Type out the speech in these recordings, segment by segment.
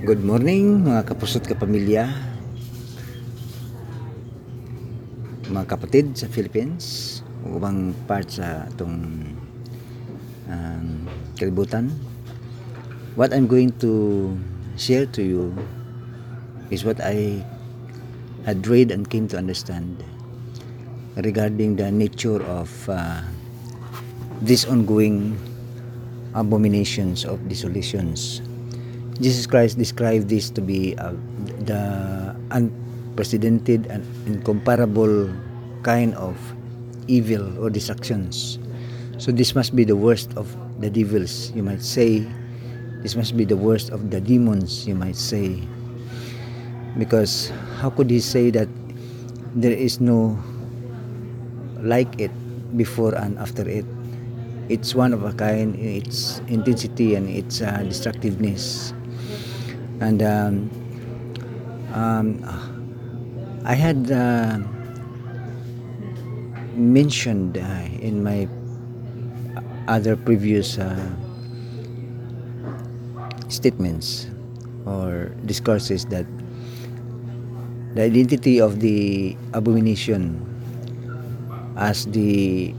Good morning mga kapusot kapamilya. Mga kapatid sa Philippines o ubang part sa itong um, kalibutan. What I'm going to share to you is what I had read and came to understand regarding the nature of uh, these ongoing abominations of desolations Jesus Christ described this to be uh, the unprecedented and incomparable kind of evil or destructions. So this must be the worst of the devils, you might say. This must be the worst of the demons, you might say. Because how could he say that there is no like it before and after it? It's one of a kind, its intensity and its uh, destructiveness and um, um, I had uh, mentioned uh, in my other previous uh, statements or discourses that the identity of the abomination as the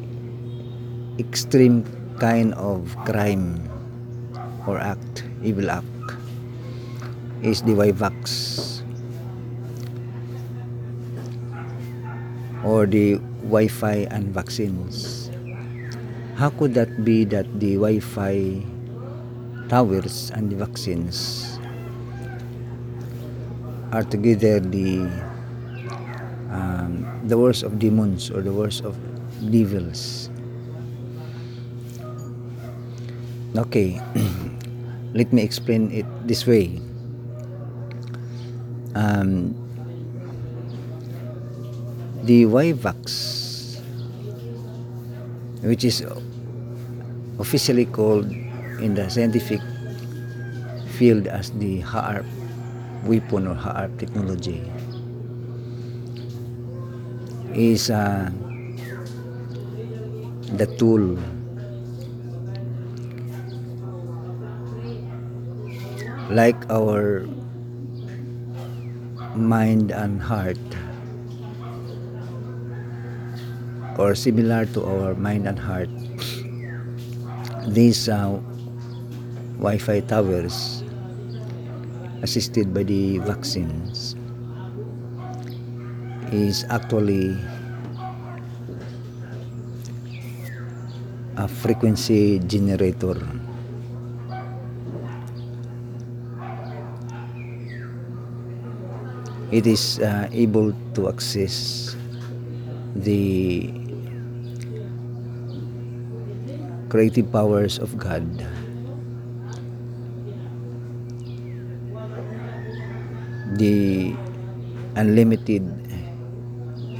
extreme kind of crime or act, evil act is the Wivax or the Wi-Fi and vaccines. How could that be that the Wi-Fi towers and the vaccines are together the um, the worst of demons or the worst of devils? Okay, let me explain it this way um, the YVAX, which is officially called in the scientific field as the HAARP weapon or HAARP technology, is uh, the tool like our mind and heart or similar to our mind and heart these uh, Wi-Fi towers assisted by the vaccines is actually a frequency generator it is uh, able to access the creative powers of God. The unlimited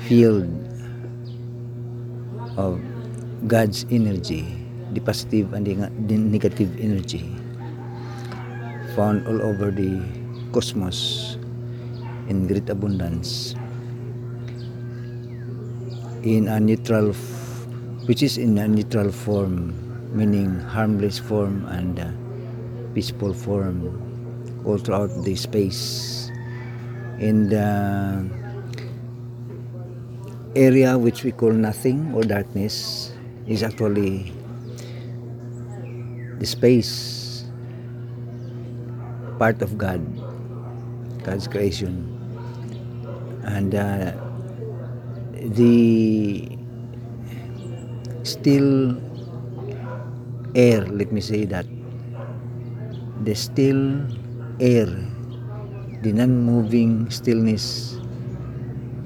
field of God's energy the positive and the negative energy found all over the cosmos in great abundance in a neutral which is in a neutral form meaning harmless form and uh, peaceful form all throughout the space. In the area which we call nothing or darkness is actually the space part of God God's creation and uh, the still air let me say that the still air the non-moving stillness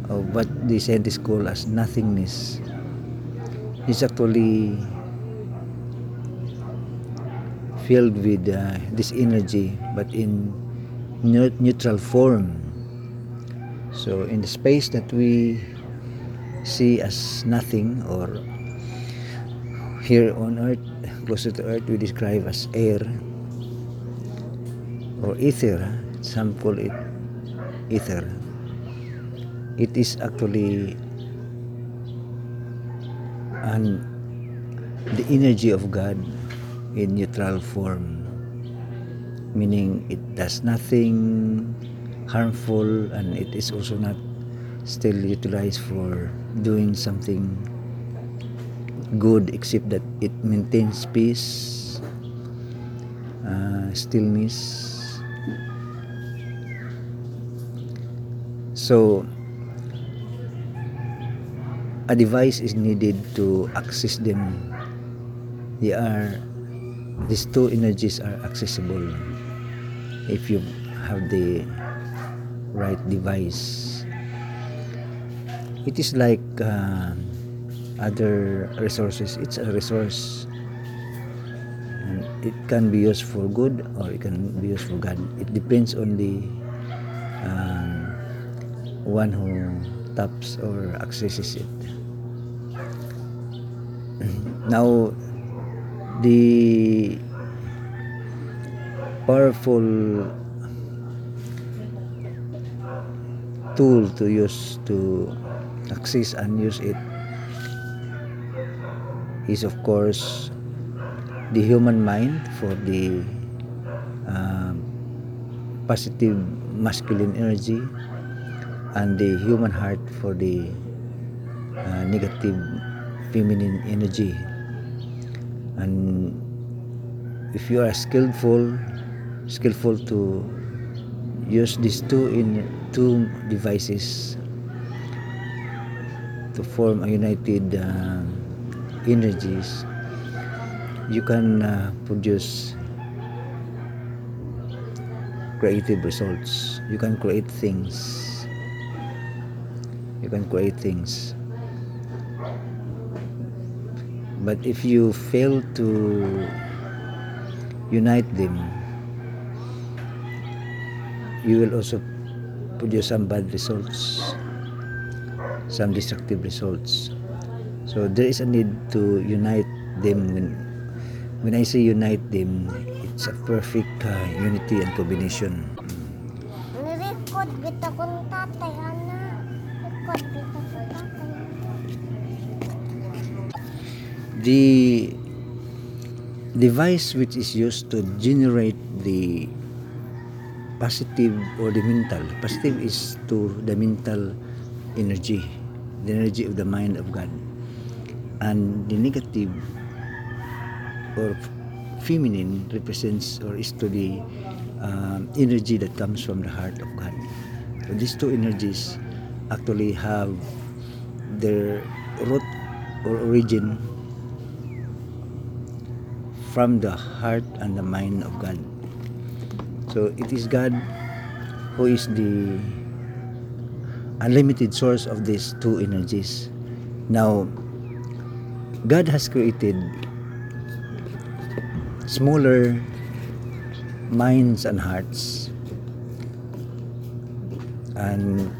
of what the scientists call as nothingness is actually filled with uh, this energy but in neutral form so in the space that we see as nothing or here on earth, closer to earth, we describe as air or ether. Some call it ether. It is actually and the energy of God in neutral form. meaning it does nothing harmful and it is also not still utilized for doing something good except that it maintains peace uh, stillness. So a device is needed to access them. They are these two energies are accessible. If you have the right device. It is like uh, other resources. It's a resource. And it can be used for good or it can be used for god. It depends on the um, one who taps or accesses it. Now the powerful tool to use to access and use it is of course the human mind for the uh, positive masculine energy and the human heart for the uh, negative feminine energy. And if you are skillful skillful to use these two in two devices to form a united uh, energies. You can uh, produce creative results. You can create things. You can create things. But if you fail to unite them you will also produce some bad results some destructive results. So there is a need to unite them. When when I say unite them it's a perfect uh, unity and combination. The device which is used to generate the positive or the mental. Positive is to the mental energy the energy of the mind of god. And the negative or feminine represents or is to the um, energy that comes from the heart of god. So these two energies actually have their root or origin from the heart and the mind of God. So it is God who is the unlimited source of these two energies. Now, God has created smaller minds and hearts and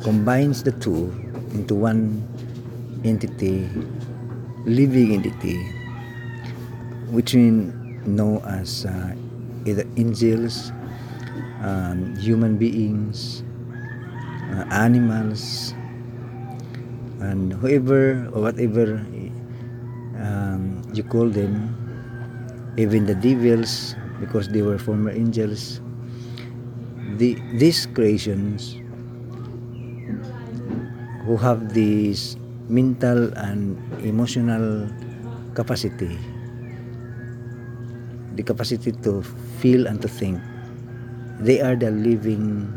combines the two into one entity, living entity, which we know as uh, either angels, um, human beings, uh, animals, and whoever or whatever um, you call them, even the devils, because they were former angels. The, these creations who have this mental and emotional capacity the capacity to feel and to think. They are the living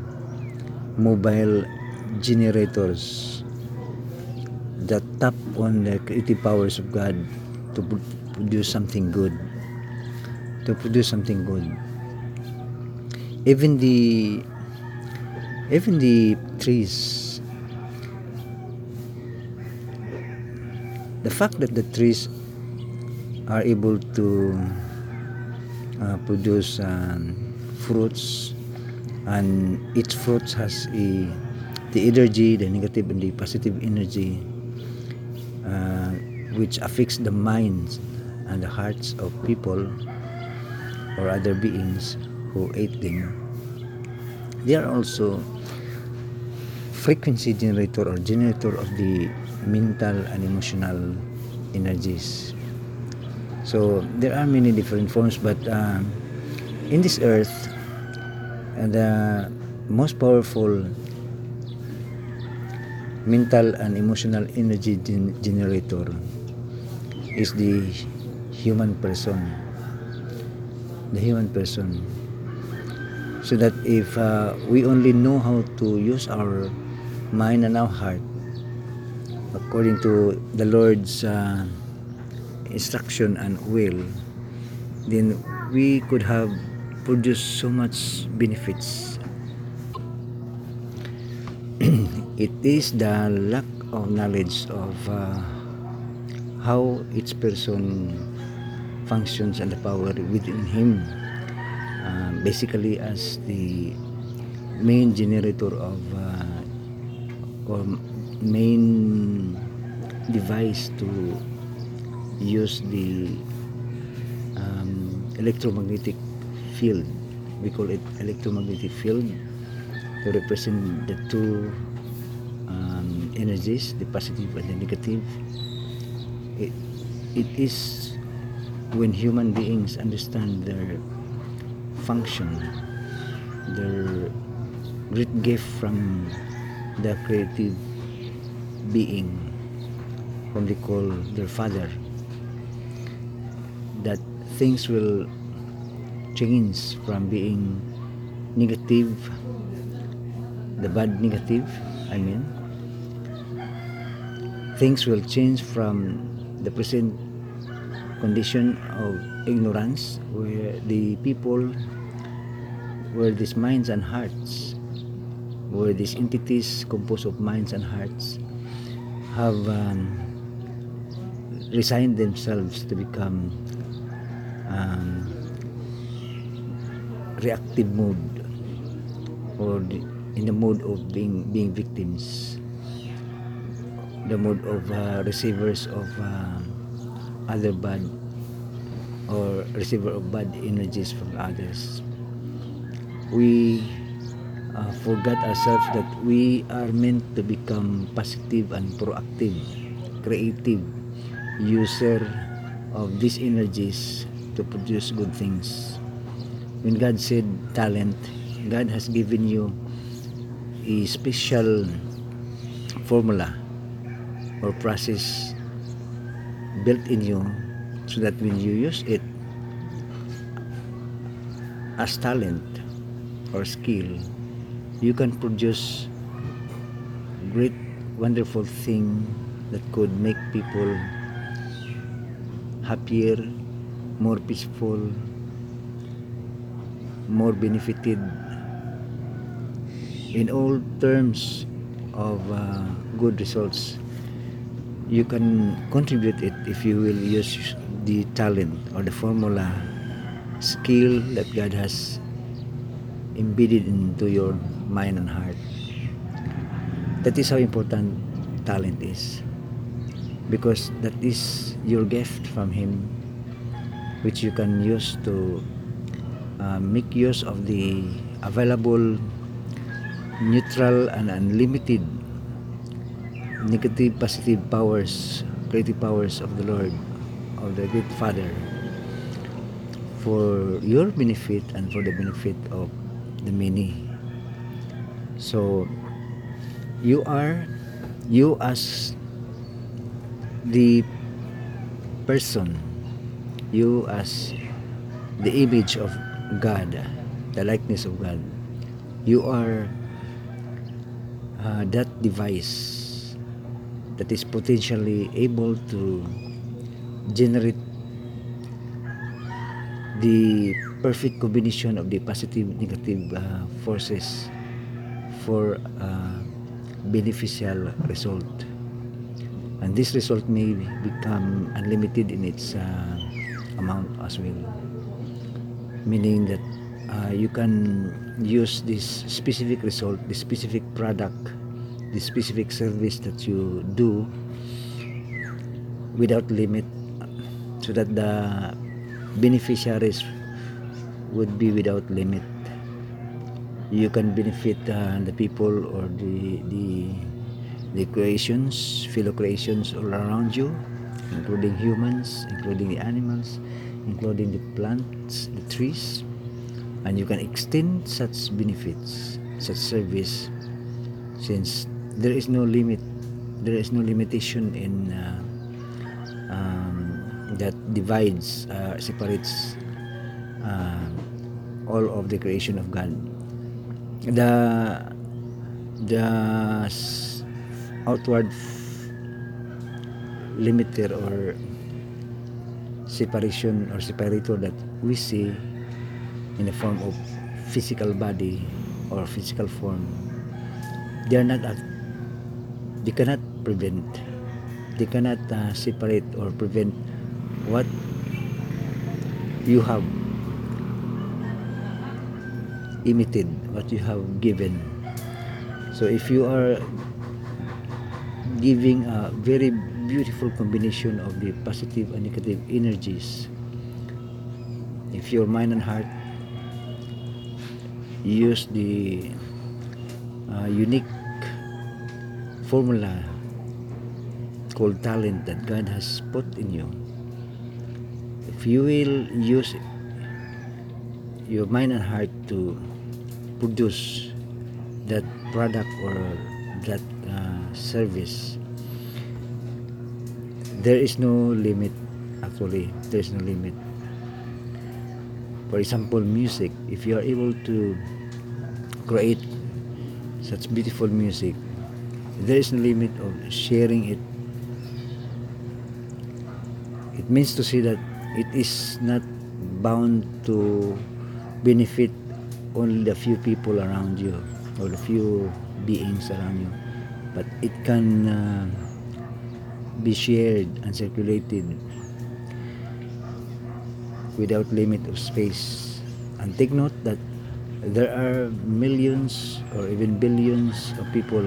mobile generators that tap on the creative powers of God to pro- produce something good to produce something good. Even the even the trees the fact that the trees are able to uh, produce um, fruits and each fruit has a the energy the negative and the positive energy uh, which affects the minds and the hearts of people or other beings who ate them. They are also frequency generator or generator of the mental and emotional energies so there are many different forms but um, in this earth, uh, the most powerful mental and emotional energy gen- generator is the human person. The human person. So that if uh, we only know how to use our mind and our heart according to the Lord's uh, instruction and will, then we could have produced so much benefits. it is the lack of knowledge of uh, how each person functions and the power within him uh, basically as the main generator of uh, or main device to use the um, electromagnetic field. We call it electromagnetic field to represent the two um, energies the positive and the negative. It, it is when human beings understand their function their great gift from the creative being whom they call their father things will change from being negative the bad negative i mean. Things will change from the present condition of ignorance where the people where these minds and hearts where these entities composed of minds and hearts have um, resigned themselves to become um, reactive mood or in the mood of being being victims. The mood of uh, receivers of uh, other bad or receiver of bad energies from others. We uh, forgot ourselves that we are meant to become positive and proactive creative user of these energies to produce good things. When God said talent God has given you a special formula or process built in you so that when you use it as talent or skill you can produce great wonderful thing that could make people happier more peaceful more benefited in all terms of uh, good results. You can contribute it if you will use the talent or the formula skill that God has embedded into your mind and heart. That is how important talent is because that is your gift from him which you can use to uh, make use of the available neutral and unlimited negative positive powers creative powers of the lord of the great father for your benefit and for the benefit of the many. So you are you as the person you as the image of god the likeness of god. You are uh, that device that is potentially able to generate the perfect combination of the positive negative uh, forces for uh, beneficial result. And this result may become unlimited in its uh, amount as well. Meaning that uh, you can use this specific result this specific product this specific service that you do without limit so that the beneficiaries would be without limit. You can benefit uh, the people or the the the creations fellow creations all around you including humans including the animals including the plants the trees and you can extend such benefits, such service, since there is no limit, there is no limitation in uh, um, that divides, uh, separates uh, all of the creation of God. The the outward limiter or separation or separator that we see in the form of physical body or physical form. They are not they cannot prevent they cannot uh, separate or prevent what you have emitted what you have given. So if you are giving a very beautiful combination of the positive and negative energies. If your mind and heart use the uh, unique formula called talent that God has put in you if you will use your mind and heart to produce that product or that uh, service there is no limit actually. There is no limit. For example music. If you are able to create such beautiful music there is no limit of sharing it. It means to say that it is not bound to benefit only the few people around you or the few beings around you but it can uh, be shared and circulated without limit of space. And take note that there are millions or even billions of people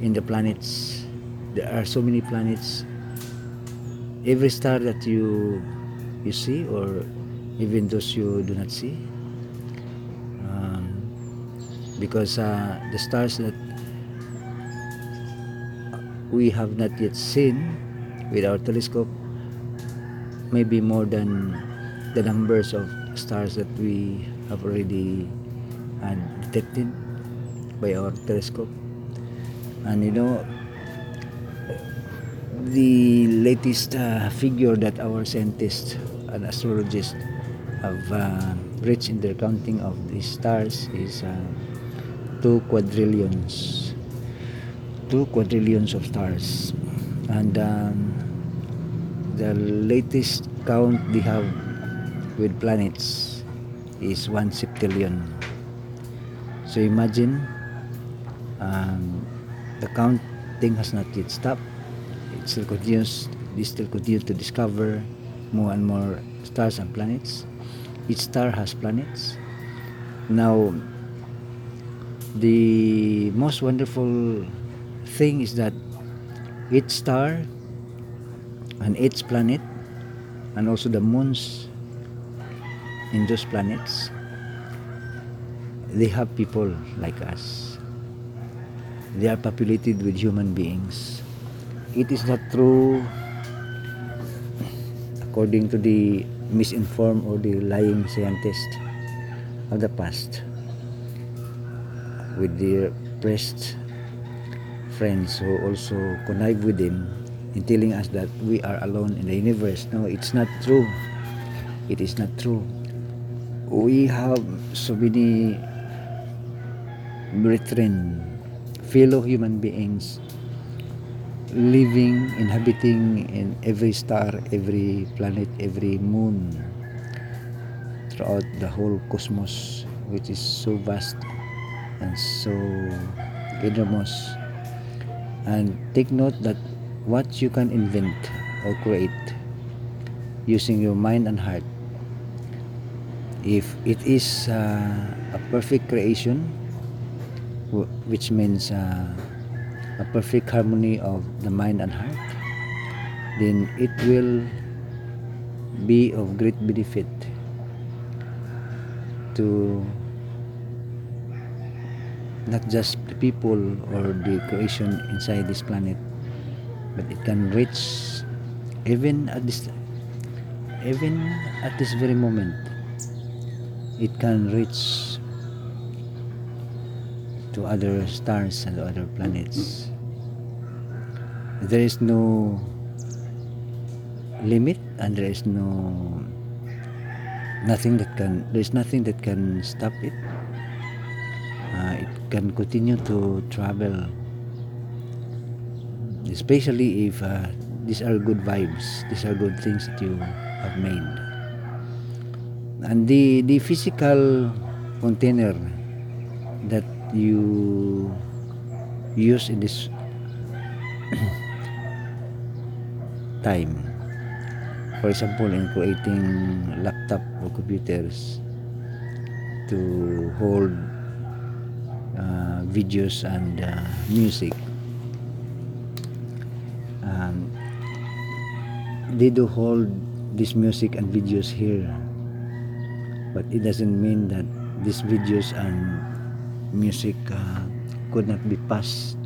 in the planets. There are so many planets. Every star that you you see or even those you do not see um, because uh, the stars that we have not yet seen with our telescope maybe more than the numbers of stars that we have already uh, detected by our telescope. And you know the latest uh, figure that our scientists and astrologists have uh, reached in their counting of the stars is uh, two quadrillions two quadrillions of stars. And um, the latest count they have with planets is one septillion. So imagine um, the counting has not yet stopped. It still continues still continue to discover more and more stars and planets. Each star has planets. Now the most wonderful thing is that each star and each planet and also the moons in those planets they have people like us. They are populated with human beings. It is not true according to the misinformed or the lying scientist of the past with their pressed friends who also connive with him in telling us that we are alone in the universe. No, it's not true. It is not true. We have so many brethren, fellow human beings living, inhabiting in every star, every planet, every moon throughout the whole cosmos, which is so vast and so enormous. And take note that what you can invent or create using your mind and heart, if it is uh, a perfect creation, wh- which means uh, a perfect harmony of the mind and heart, then it will be of great benefit to not just the people or the creation inside this planet, but it can reach even at this even at this very moment, it can reach to other stars and other planets. There is no limit and there is no nothing that can there is nothing that can stop it uh, it can continue to travel especially if uh, these are good vibes these are good things that you have made. And the the physical container that you use in this time for example in creating laptop or computers to hold uh, videos and uh, music. Um, they do hold this music and videos here but it doesn't mean that these videos and music uh, could not be passed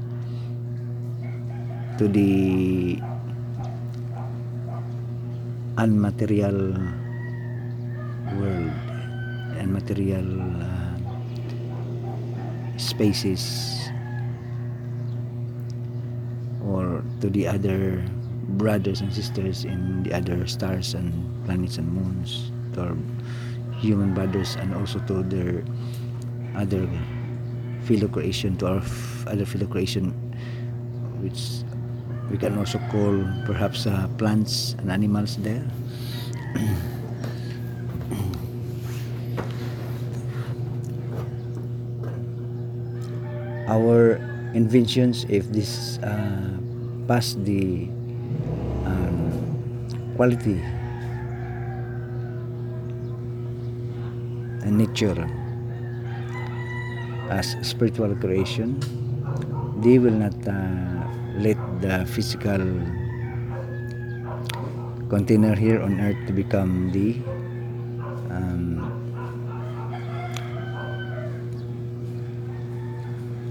to the unmaterial world and material uh, spaces or to the other brothers and sisters in the other stars and planets and moons to our human brothers and also to their other fellow creation to our other fellow creation which we can also call perhaps uh, plants and animals there our inventions if this uh, pass the um, quality and nature as spiritual creation they will not uh, let the physical container here on earth to become the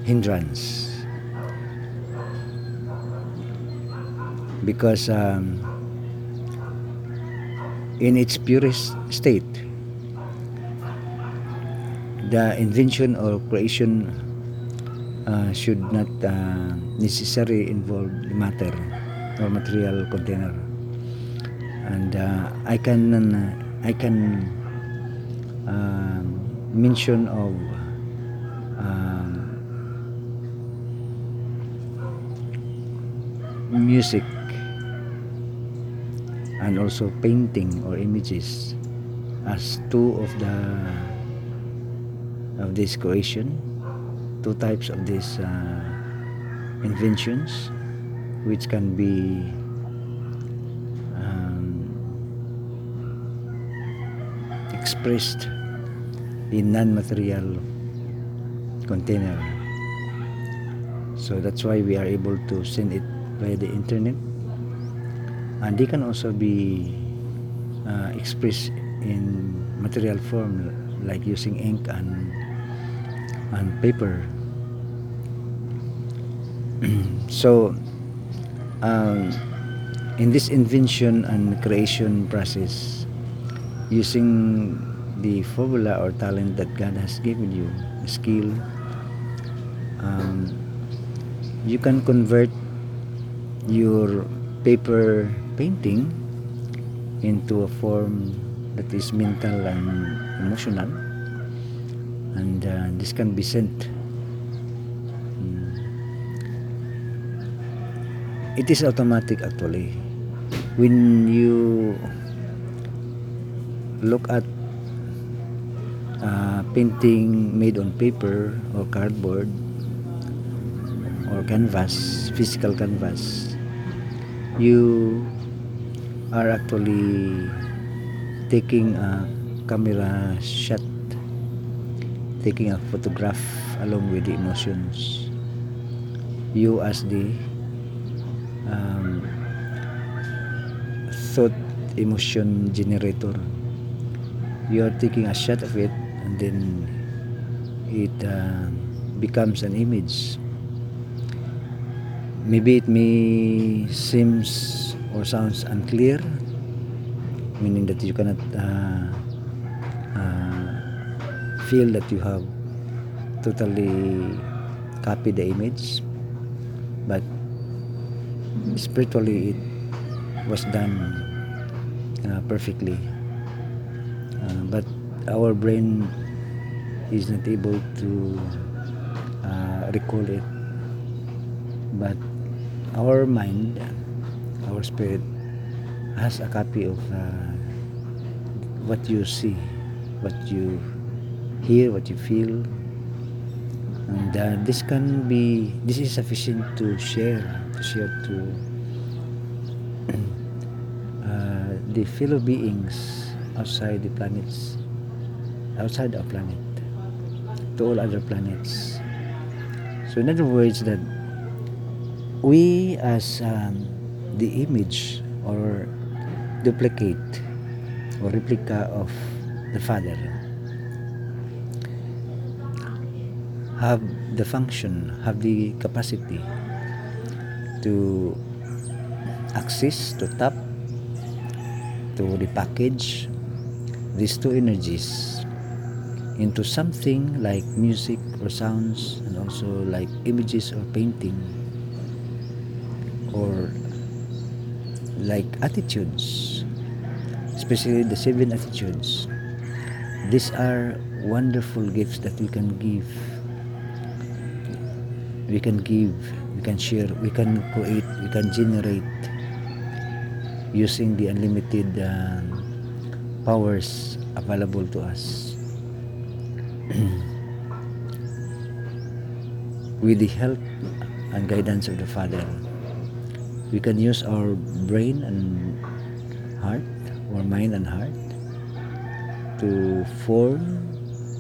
hindrance. Because um, in its purest state the invention or creation uh, should not uh, necessarily involve matter or material container. And uh, I can uh, I can um, mention of um, music and also painting or images as two of the of this creation two types of these uh, inventions which can be um, expressed in non-material container. So that's why we are able to send it via the internet. And they can also be uh, expressed in material form like using ink and and paper. So um, in this invention and creation process using the formula or talent that God has given you skill um, you can convert your paper painting into a form that is mental and emotional. And uh, this can be sent. Mm. it is automatic actually. When you look at uh, painting made on paper or cardboard or canvas physical canvas you are actually taking a camera shot taking a photograph along with the emotions. You as the um, thought emotion generator. You are taking a shot of it and then it uh, becomes an image maybe it may seems or sounds unclear meaning that you cannot uh, uh, feel that you have totally copied the image but spiritually it was done uh, perfectly. Uh, but our brain is not able to uh, recall it. But our mind our spirit has a copy of uh, what you see what you hear what you feel. And uh, this can be this is sufficient to share to share to uh, the fellow beings outside the planets outside our planet to all other planets. So in other words that we as um, the image or duplicate or replica of the father have the function have the capacity to access to tap to repackage these two energies into something like music or sounds and also like images or painting or like attitudes. Especially the seven attitudes. These are wonderful gifts that we can give. We can give we can share we can create we can generate using the unlimited um, powers available to us. With the help and guidance of the father we can use our brain and heart or mind and heart to form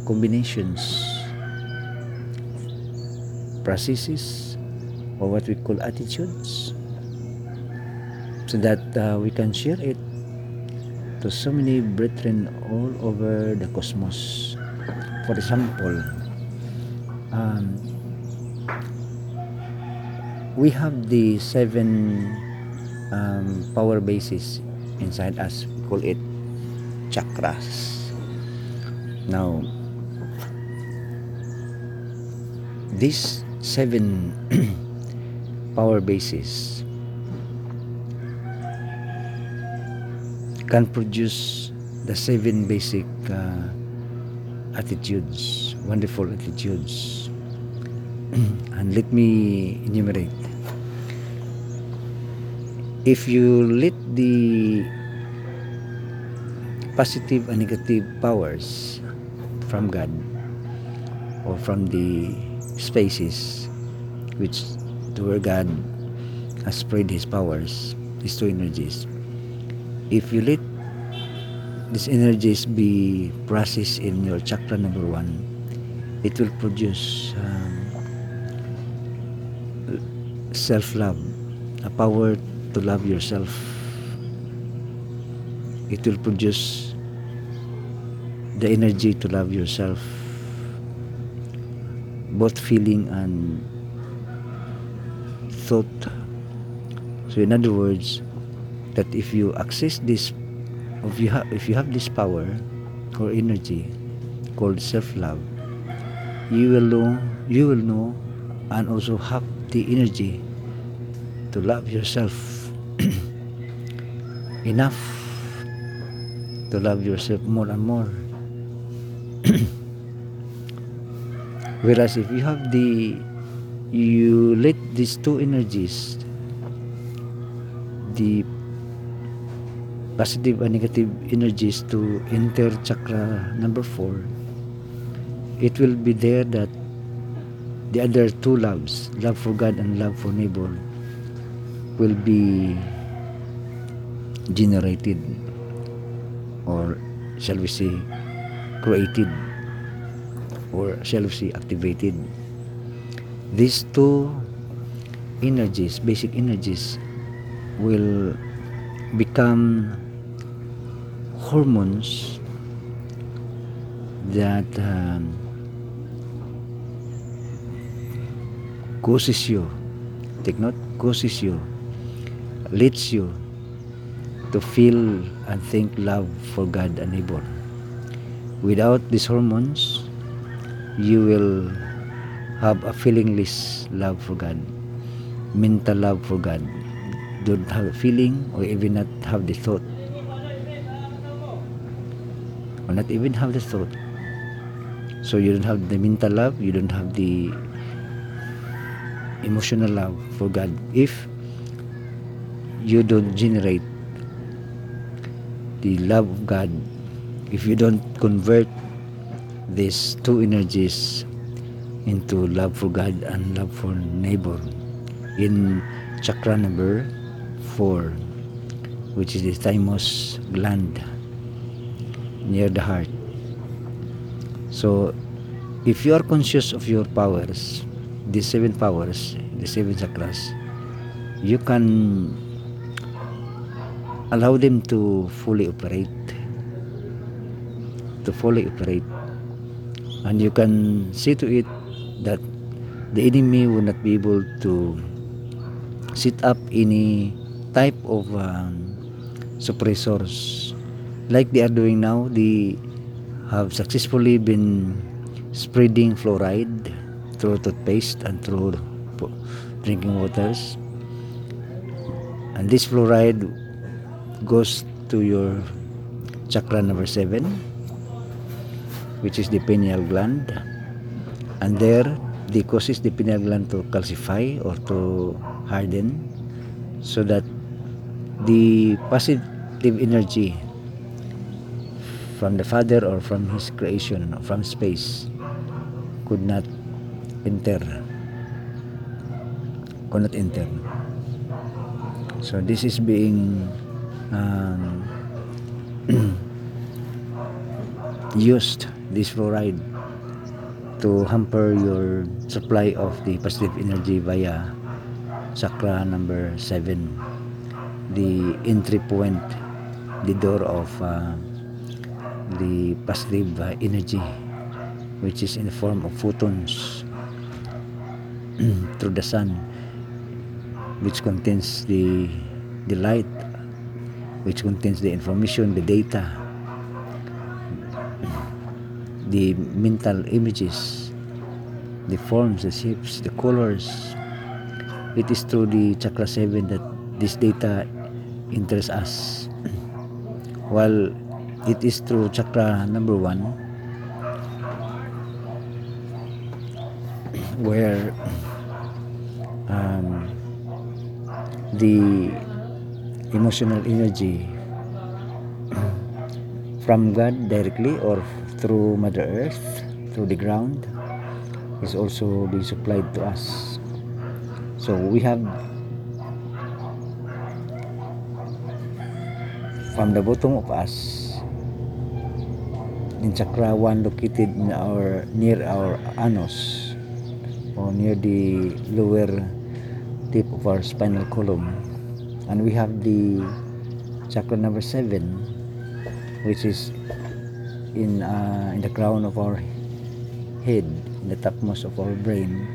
combinations processes or what we call attitudes so that uh, we can share it to so many brethren all over the cosmos. For example um, we have the seven um, power bases inside us we call it chakras now these seven power bases can produce the seven basic uh, attitudes, wonderful attitudes. and let me enumerate. If you let the positive and negative powers from God or from the spaces which to where God has spread his powers, these two energies, if you let these energies be processed in your chakra number one, it will produce um, self-love, a power to love yourself. It will produce the energy to love yourself, both feeling and thought. So, in other words, that if you access this if you have if you have this power or energy called self-love you will know you will know and also have the energy to love yourself enough to love yourself more and more. Whereas if you have the you let these two energies the positive and negative energies to enter chakra number four, it will be there that the other two loves, love for God and love for neighbor, will be generated or shall we say created or shall we say activated. These two energies, basic energies, will become hormones that um, causes you take note causes you leads you to feel and think love for God and neighbor. Without these hormones, you will have a feelingless love for God, mental love for God. Don't have a feeling or even not have the thought. Or not even have the thought. So you don't have the mental love, you don't have the emotional love for God if you don't generate the love of God if you don't convert these two energies into love for God and love for neighbor in chakra number 4 which is the thymus gland near the heart. So if you are conscious of your powers the seven powers the seven chakras you can allow them to fully operate. To fully operate. And you can see to it that the enemy will not be able to set up any type of um, suppressors like they are doing now. They have successfully been spreading fluoride through toothpaste and through drinking waters. And this fluoride goes to your chakra number 7 which is the pineal gland. And there they causes the pineal gland to calcify or to harden so that the positive energy from the father or from his creation from space could not enter could not enter. So this is being um, used this fluoride to hamper your supply of the positive energy via chakra number 7 the entry point the door of uh, the positive uh, energy which is in the form of photons through the sun which contains the the light which contains the information the data the mental images the forms the shapes the colors. It is through the chakra 7 that this data interests us. While it is through chakra number 1 where um, the emotional energy from God directly or through Mother Earth, through the ground, is also being supplied to us. So we have from the bottom of us in chakra 1 located in our near our anus or near the lower tip of our spinal column and we have the chakra number 7 which is in uh, in the crown of our head in the topmost of our brain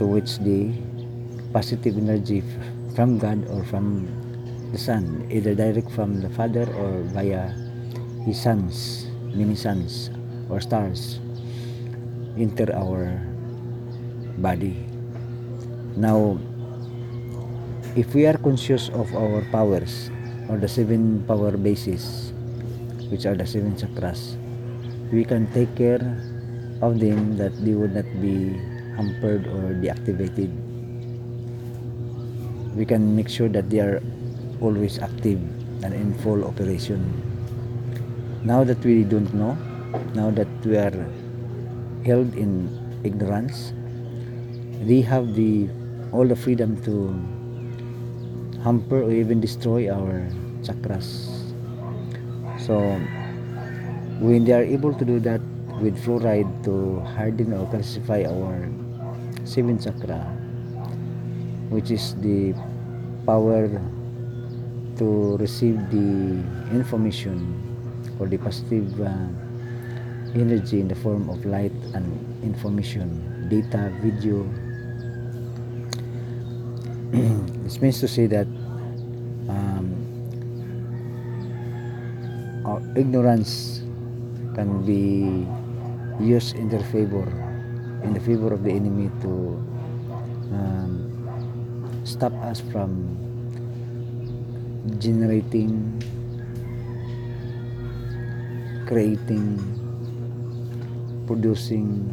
to which the positive energy from God or from the Son either direct from the Father or via his sons mini sons or stars enter our body. Now if we are conscious of our powers or the seven power bases which are the seven chakras we can take care of them that they would not be hampered or deactivated. We can make sure that they are always active and in full operation. Now that we don't know now that we are held in ignorance we have the all the freedom to hamper or even destroy our chakras. So when they are able to do that with fluoride to harden or calcify our seven chakra which is the power to receive the information or the positive uh, energy in the form of light and information data video this means to say that um, or ignorance can be used in their favor, in the favor of the enemy to um, stop us from generating, creating, producing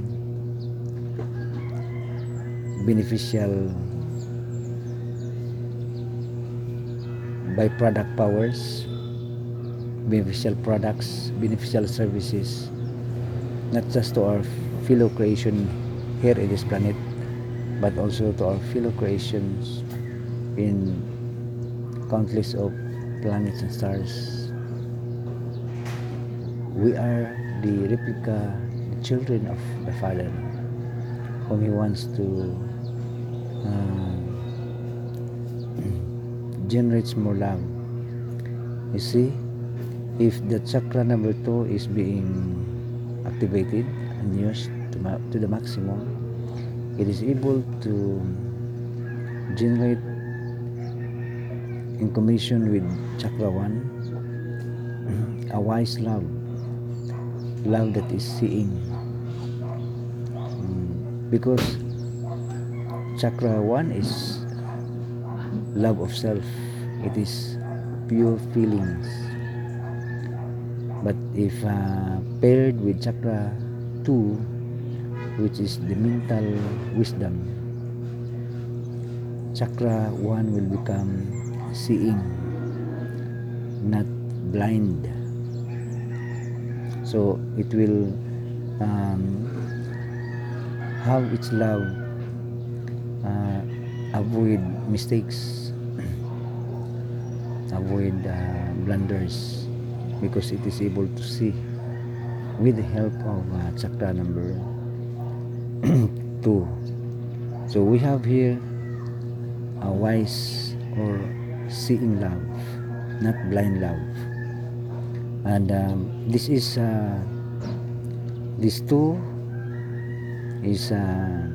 beneficial byproduct powers, beneficial products, beneficial services, not just to our fellow creation here in this planet, but also to our fellow creations in countless of planets and stars. We are the replica, the children of the Father, whom He wants to uh, generates more love. You see, if the chakra number two is being activated and used to, to the maximum, it is able to generate in combination with chakra one a wise love, love that is seeing. Mm, Because chakra one is love of self. It is pure feelings. But if uh, paired with chakra 2 which is the mental wisdom chakra 1 will become seeing not blind. So it will um, have its love uh, avoid mistakes avoid uh, blunders because it is able to see with the help of uh, chakra number 2 so we have here a wise or seeing love not blind love. And um, this is uh, this two is uh,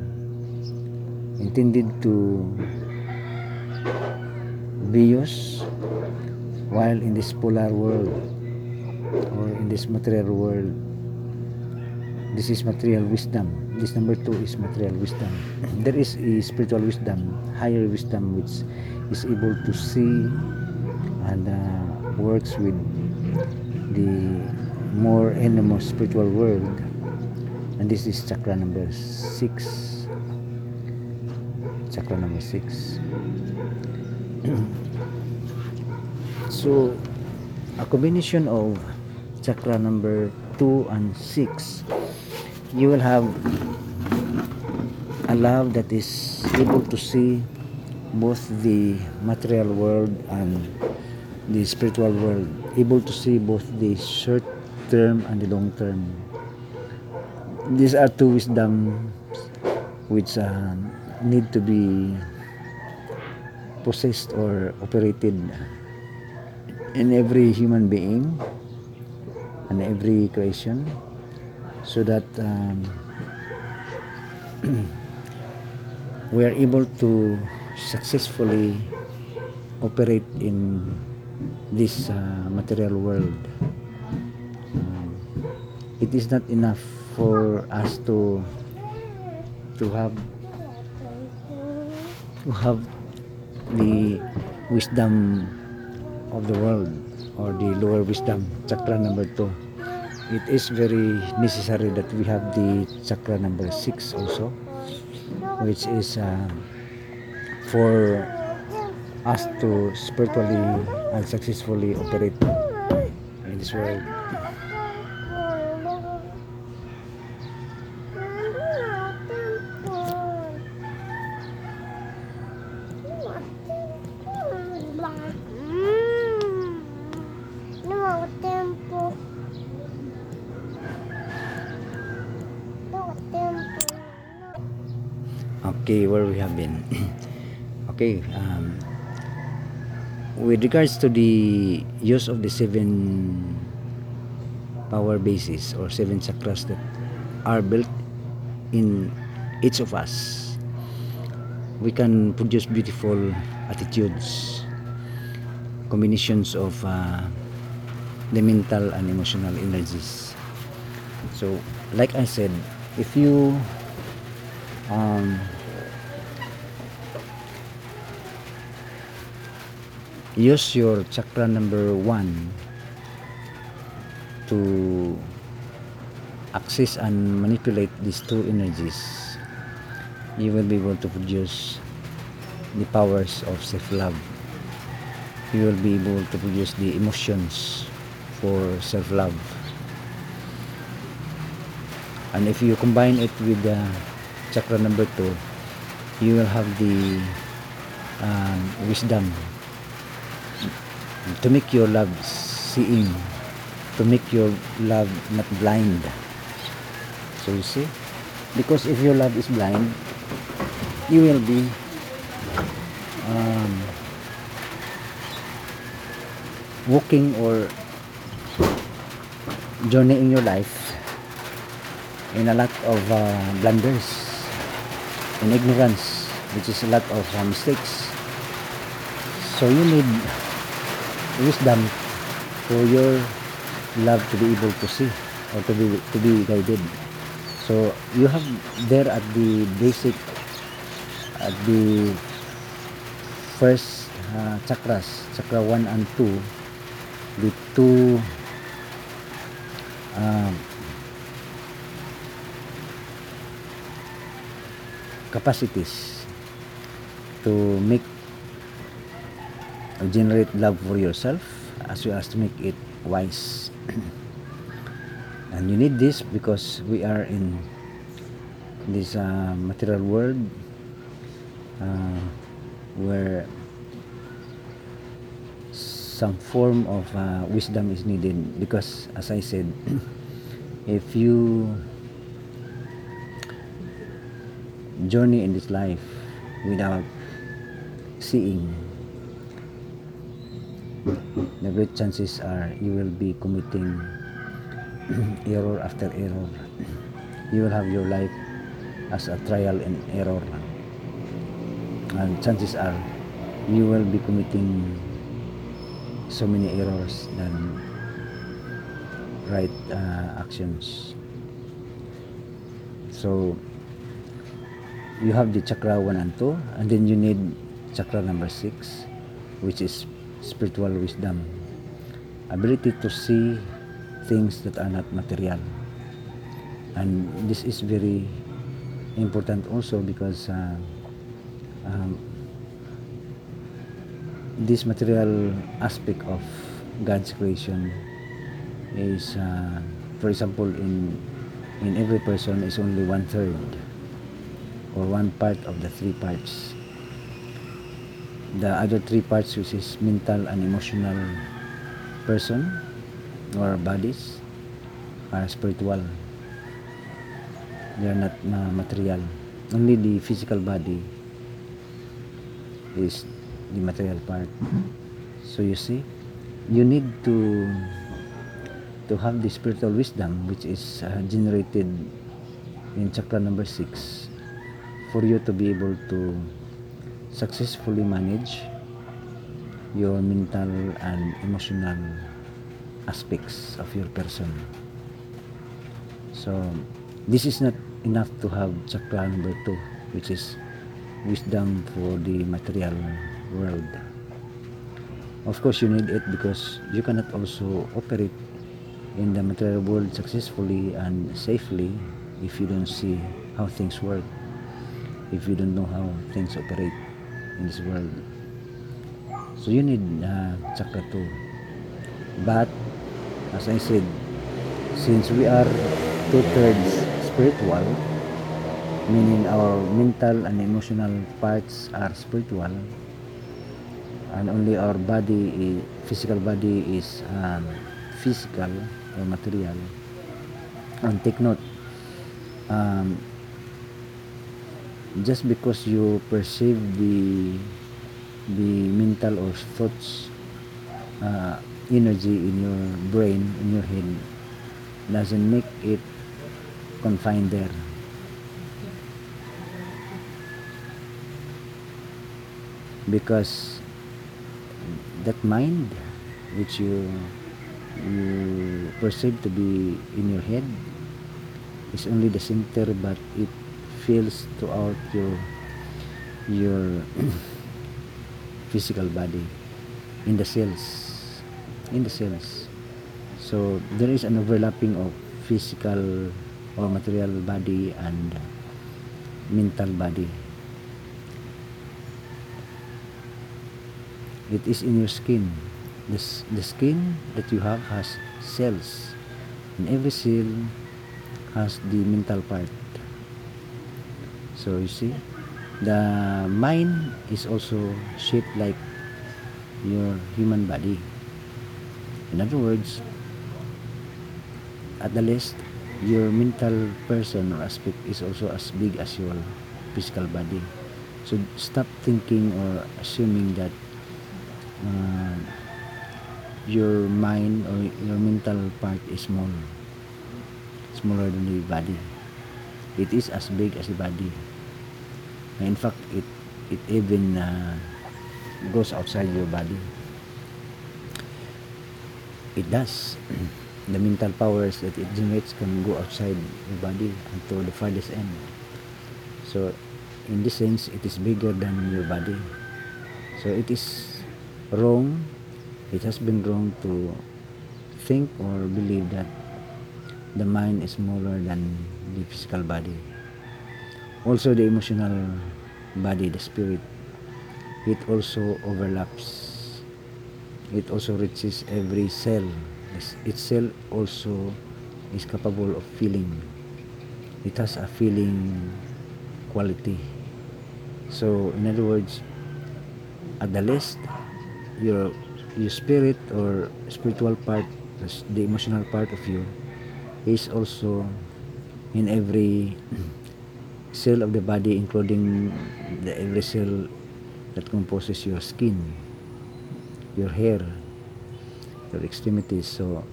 intended to be used while in this polar world or in this material world this is material wisdom. This number two is material wisdom. There is a spiritual wisdom higher wisdom which is able to see and uh, works with the more enormous spiritual world. And this is chakra number six. Chakra number six so a combination of chakra number 2 and 6 you will have a love that is able to see both the material world and the spiritual world able to see both the short term and the long term. These are two wisdoms which uh, need to be possessed or operated in every human being and every creation so that um, we are able to successfully operate in this uh, material world. Um, it is not enough for us to to have to have the wisdom of the world or the lower wisdom chakra number 2 it is very necessary that we have the chakra number 6 also which is uh, for us to spiritually and successfully operate in this world okay where we have been okay um, with regards to the use of the seven power bases or seven chakras that are built in each of us we can produce beautiful attitudes combinations of uh, the mental and emotional energies. So, like I said, if you um, use your chakra number one to access and manipulate these two energies, you will be able to produce the powers of self-love. You will be able to produce the emotions for self-love. And if you combine it with the chakra number two, you will have the um, wisdom to make your love seeing, to make your love not blind. So you see, because if your love is blind, you will be um, walking or journeying your life in a lot of uh, blunders, in ignorance, which is a lot of uh, mistakes. So you need wisdom for your love to be able to see or to be to be guided. So you have there at the basic at the first uh, chakras, chakra 1 and 2, the two um, capacities to make generate love for yourself as well as to make it wise. and you need this because we are in this uh, material world uh, where some form of uh, wisdom is needed because as I said if you journey in this life without seeing the great chances are you will be committing error after error. You will have your life as a trial and error. And chances are you will be committing so many errors than right uh, actions. So you have the chakra 1 and 2 and then you need chakra number 6 which is spiritual wisdom ability to see things that are not material. And this is very important also because uh, um, this material aspect of God's creation is uh, for example in in every person is only one third or one part of the three parts the other three parts which is mental and emotional person or bodies are spiritual. They are not uh, material. Only the physical body is the material part. So you see you need to to have the spiritual wisdom which is uh, generated in chakra number 6 for you to be able to successfully manage your mental and emotional aspects of your person. So this is not enough to have chakra number 2 which is wisdom for the material world. Of course you need it because you cannot also operate in the material world successfully and safely if you don't see how things work if you don't know how things operate in this world so you need uh, chakra 2 but as I said since we are two-thirds spiritual meaning our mental and emotional parts are spiritual and only our body physical body is um, physical or material and take note um, just because you perceive the the mental or thoughts uh, energy in your brain in your head doesn't make it confined there. Because that mind which you you perceive to be in your head is only the center but it fills throughout your your physical body in the cells in the cells. So there is an overlapping of physical or material body and mental body. It is in your skin. The, the skin that you have has cells. And every cell has the mental part so you see the mind is also shaped like your human body. In other words at the least your mental person or aspect is also as big as your physical body. So stop thinking or assuming that uh, your mind or your mental part is small smaller than the body. It is as big as the body in fact it it even uh, goes outside your body. It does. The mental powers that it generates can go outside your body until the farthest end. So in this sense it is bigger than your body. So it is wrong it has been wrong to think or believe that the mind is smaller than the physical body also the emotional body the spirit it also overlaps. It also reaches every cell. Its- cell also is capable of feeling. It has a feeling quality. So in other words at the least your your spirit or spiritual part the emotional part of you is also in every cell of the body including the every cell that composes your skin your hair your extremities. So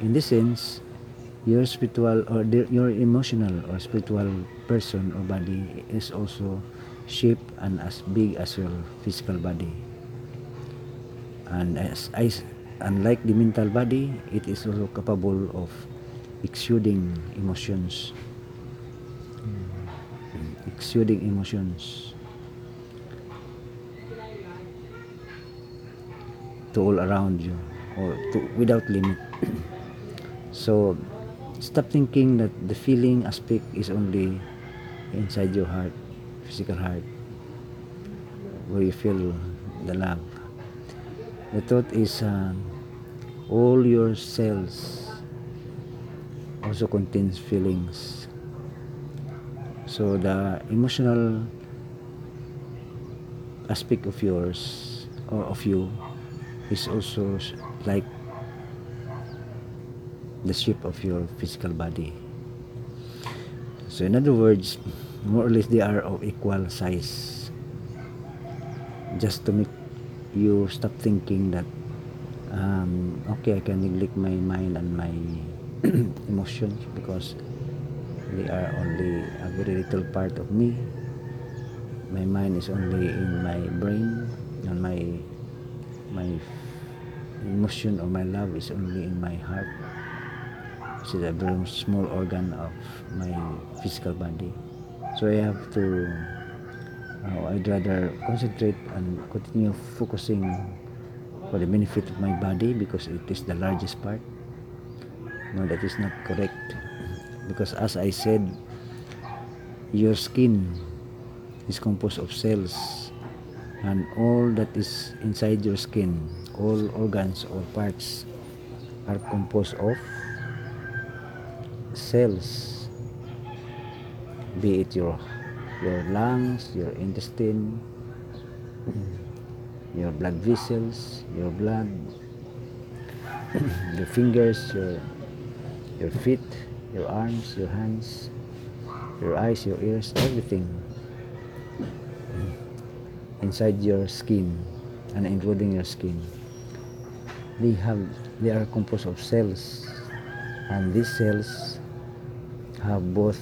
in this sense your spiritual or the, your emotional or spiritual person or body is also shaped and as big as your physical body. And as, as unlike the mental body it is also capable of exuding emotions exuding emotions. To all around you or to without limit. So stop thinking that the feeling aspect is only inside your heart physical heart where you feel the love. The truth is uh, all your cells also contains feelings so the emotional aspect of yours or of you is also like the shape of your physical body. So in other words more or less they are of equal size. Just to make you stop thinking that um, okay I can neglect my mind and my emotions because they are only a very little part of me. My mind is only in my brain and my my emotion or my love is only in my heart. Is a very small organ of my physical body. So I have to uh, I'd rather concentrate and continue focusing for the benefit of my body because it is the largest part. No that is not correct because as I said your skin is composed of cells and all that is inside your skin all organs or parts are composed of cells. Be it your your lungs your intestine your blood vessels your blood your fingers your your feet your arms your hands your eyes your ears everything inside your skin and including your skin. They have they are composed of cells and these cells have both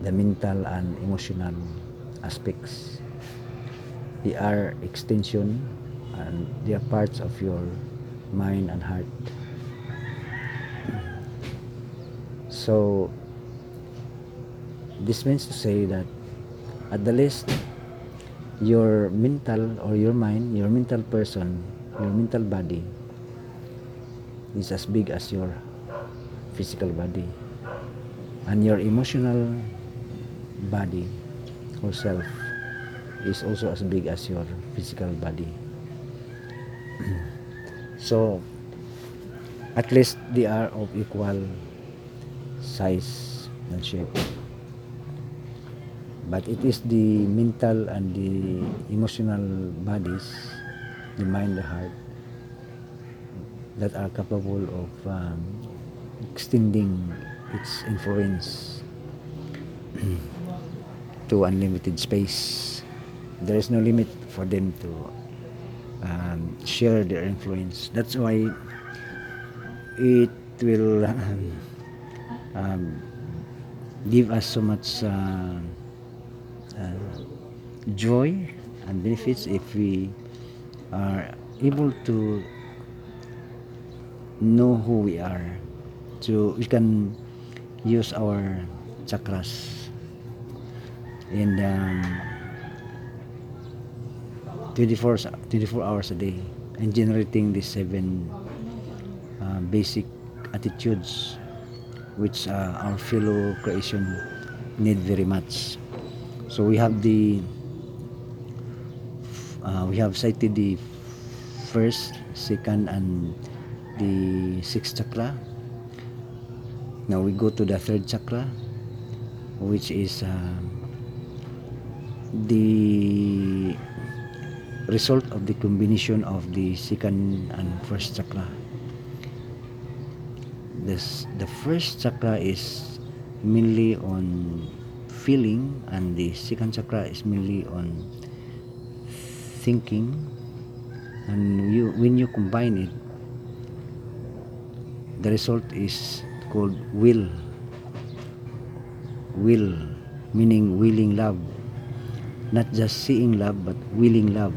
the mental and emotional aspects. They are extension and they are parts of your mind and heart So, this means to say that at the least, your mental or your mind, your mental person, your mental body is as big as your physical body. And your emotional body or self is also as big as your physical body. so, at least they are of equal size and shape. But it is the mental and the emotional bodies, the mind, the heart, that are capable of um, extending its influence to unlimited space. There is no limit for them to um, share their influence. That's why it will um, um, give us so much uh, uh, joy and benefits if we are able to know who we are. So we can use our chakras. And um, 24, 24 hours a day and generating the seven uh, basic attitudes which uh, our fellow creation need very much. So we have the uh, we have cited the first second and the sixth chakra. Now we go to the third chakra which is uh, the result of the combination of the second and first chakra this the first chakra is mainly on feeling and the second chakra is mainly on thinking. And you when you combine it the result is called will. Will meaning willing love. Not just seeing love but willing love.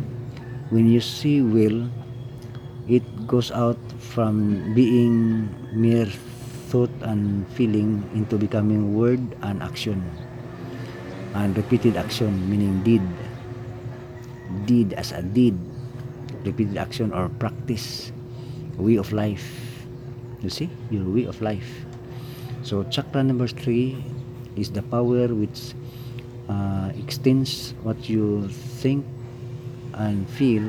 When you see will goes out from being mere thought and feeling into becoming word and action. And repeated action meaning deed. Deed as a deed. Repeated action or practice. Way of life. You see? Your way of life. So chakra number three is the power which uh, extends what you think and feel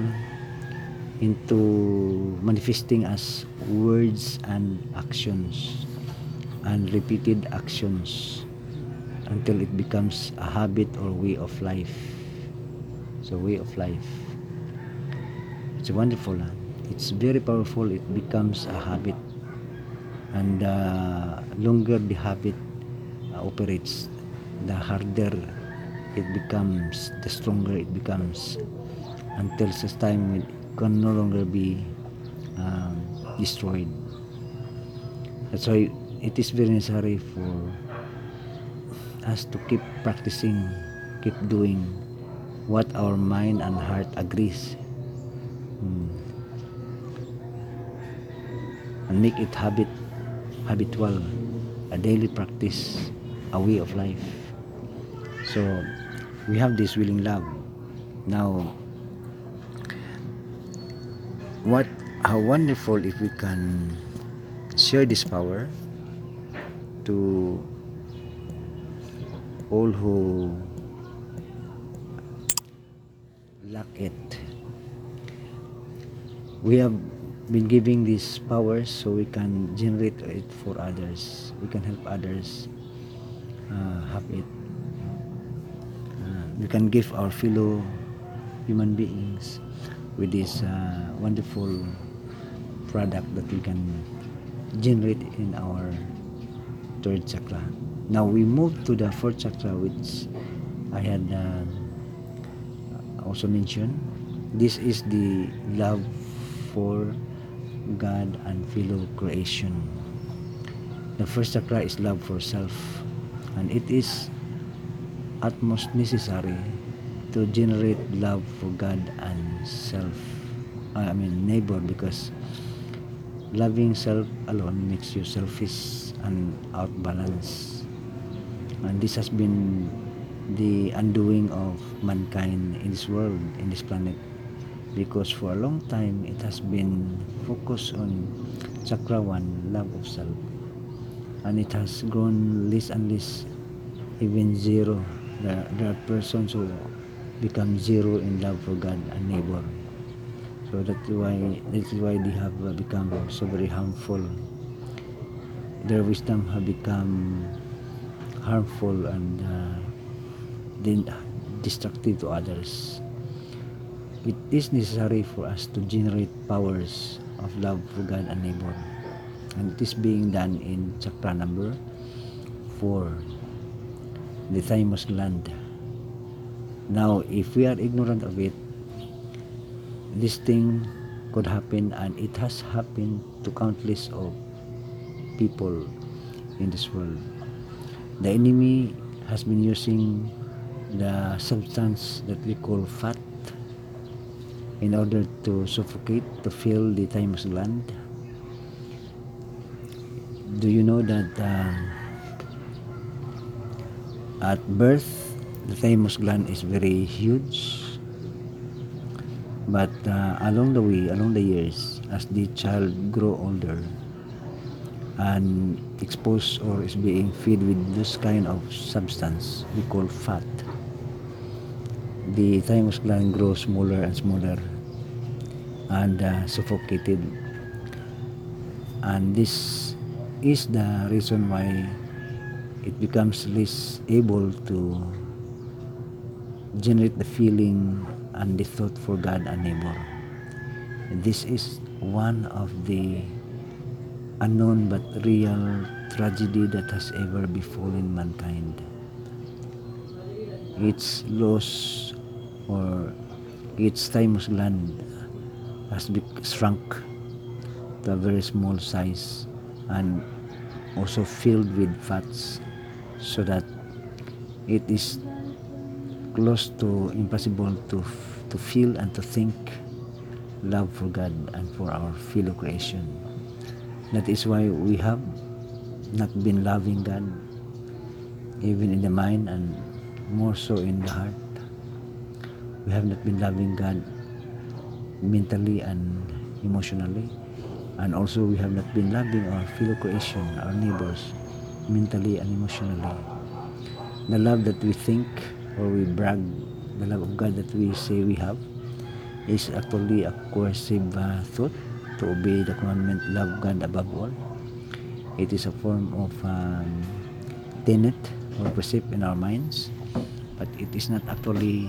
into manifesting as words and actions and repeated actions until it becomes a habit or way of life. So way of life. It's wonderful huh? it's very powerful. It becomes a habit. And the longer the habit uh, operates the harder it becomes the stronger it becomes. Until such time it can no longer be um, destroyed. That's why it is very necessary for us to keep practicing keep doing what our mind and heart agrees. Hmm. and make it habit habitual a daily practice a way of life. So we have this willing love. Now what how wonderful if we can share this power to all who lack it. We have been giving these powers so we can generate it for others. We can help others uh, have it. Uh, we can give our fellow human beings with this uh, wonderful product that we can generate in our third chakra now we move to the fourth chakra which i had uh, also mentioned this is the love for God and fellow creation. The first chakra is love for self, and it is utmost necessary to generate love for God and self. I mean neighbor because loving self alone makes you selfish and out balance. And this has been the undoing of mankind in this world, in this planet. Because for a long time, it has been focused on chakra one, love of self. And it has grown less and less, even zero. There, there are persons who become zero in love for God and neighbor. So that's why that's why they have become so very harmful. Their wisdom have become harmful and uh, destructive to others. It is necessary for us to generate powers of love for God and neighbor. And it is being done in chakra number 4, the thymus gland. Now, if we are ignorant of it, this thing could happen and it has happened to countless of people in this world. The enemy has been using the substance that we call fat in order to suffocate, to fill the thymus gland. Do you know that um, at birth, the thymus gland is very huge? But uh, along the way, along the years, as the child grow older and exposed or is being fed with this kind of substance we call fat, the thymus gland grows smaller and smaller and uh, suffocated. And this is the reason why it becomes less able to generate the feeling and the thought for God and neighbor. This is one of the unknown but real tragedy that has ever befallen mankind. Its loss or its thymus gland has be- shrunk to a very small size and also filled with fats so that it is close to impossible to to feel and to think love for God and for our fellow creation. That is why we have not been loving God even in the mind and more so in the heart. We have not been loving God mentally and emotionally and also we have not been loving our fellow creation, our neighbors mentally and emotionally. The love that we think or we brag, the love of God that we say we have is actually a coercive uh, thought to obey the commandment love God above all. It is a form of um, tenet or precept in our minds, but it is not actually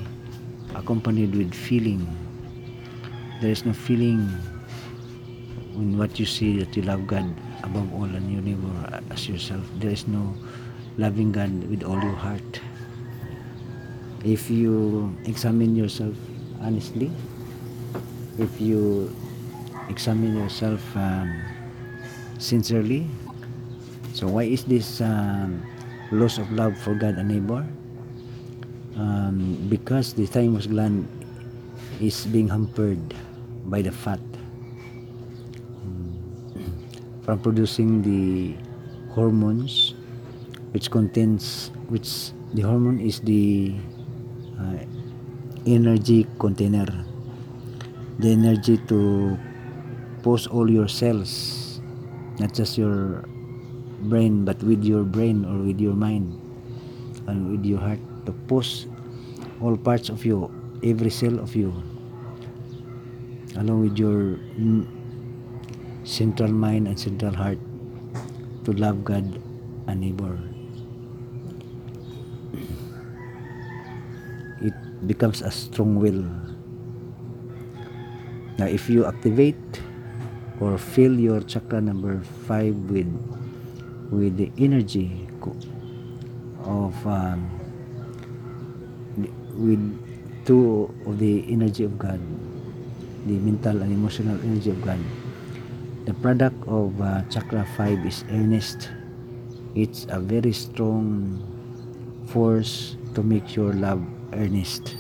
accompanied with feeling. There is no feeling in what you see that you love God above all and your neighbor as yourself. There is no loving God with all your heart. If you examine yourself honestly, if you examine yourself um, sincerely, so why is this um, loss of love for God and neighbor? Um, because the thymus gland is being hampered by the fat from producing the hormones which contains which the hormone is the uh, energy container the energy to post all your cells not just your brain but with your brain or with your mind and with your heart to post all parts of you every cell of you along with your central mind and central heart to love God and neighbor. Becomes a strong will. Now, if you activate or fill your chakra number five with with the energy of um, with two of the energy of God, the mental and emotional energy of God, the product of uh, chakra 5 is earnest it's a very strong force to make your love earnest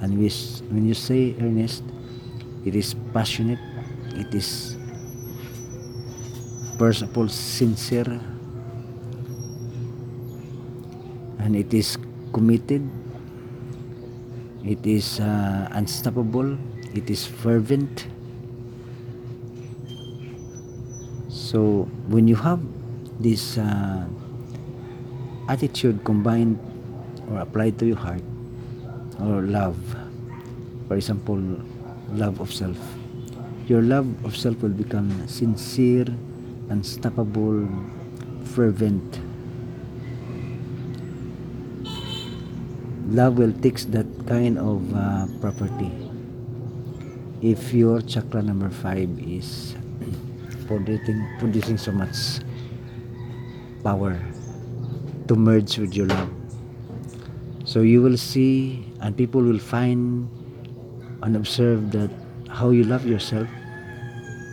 and when you say earnest it is passionate it is first of all sincere and it is committed it is uh, unstoppable it is fervent. So when you have this uh, attitude combined or applied to your heart or love. For example love of self. Your love of self will become sincere unstoppable fervent. Love will takes that kind of uh, property. If your chakra number five is producing producing so much power to merge with your love so you will see and people will find and observe that how you love yourself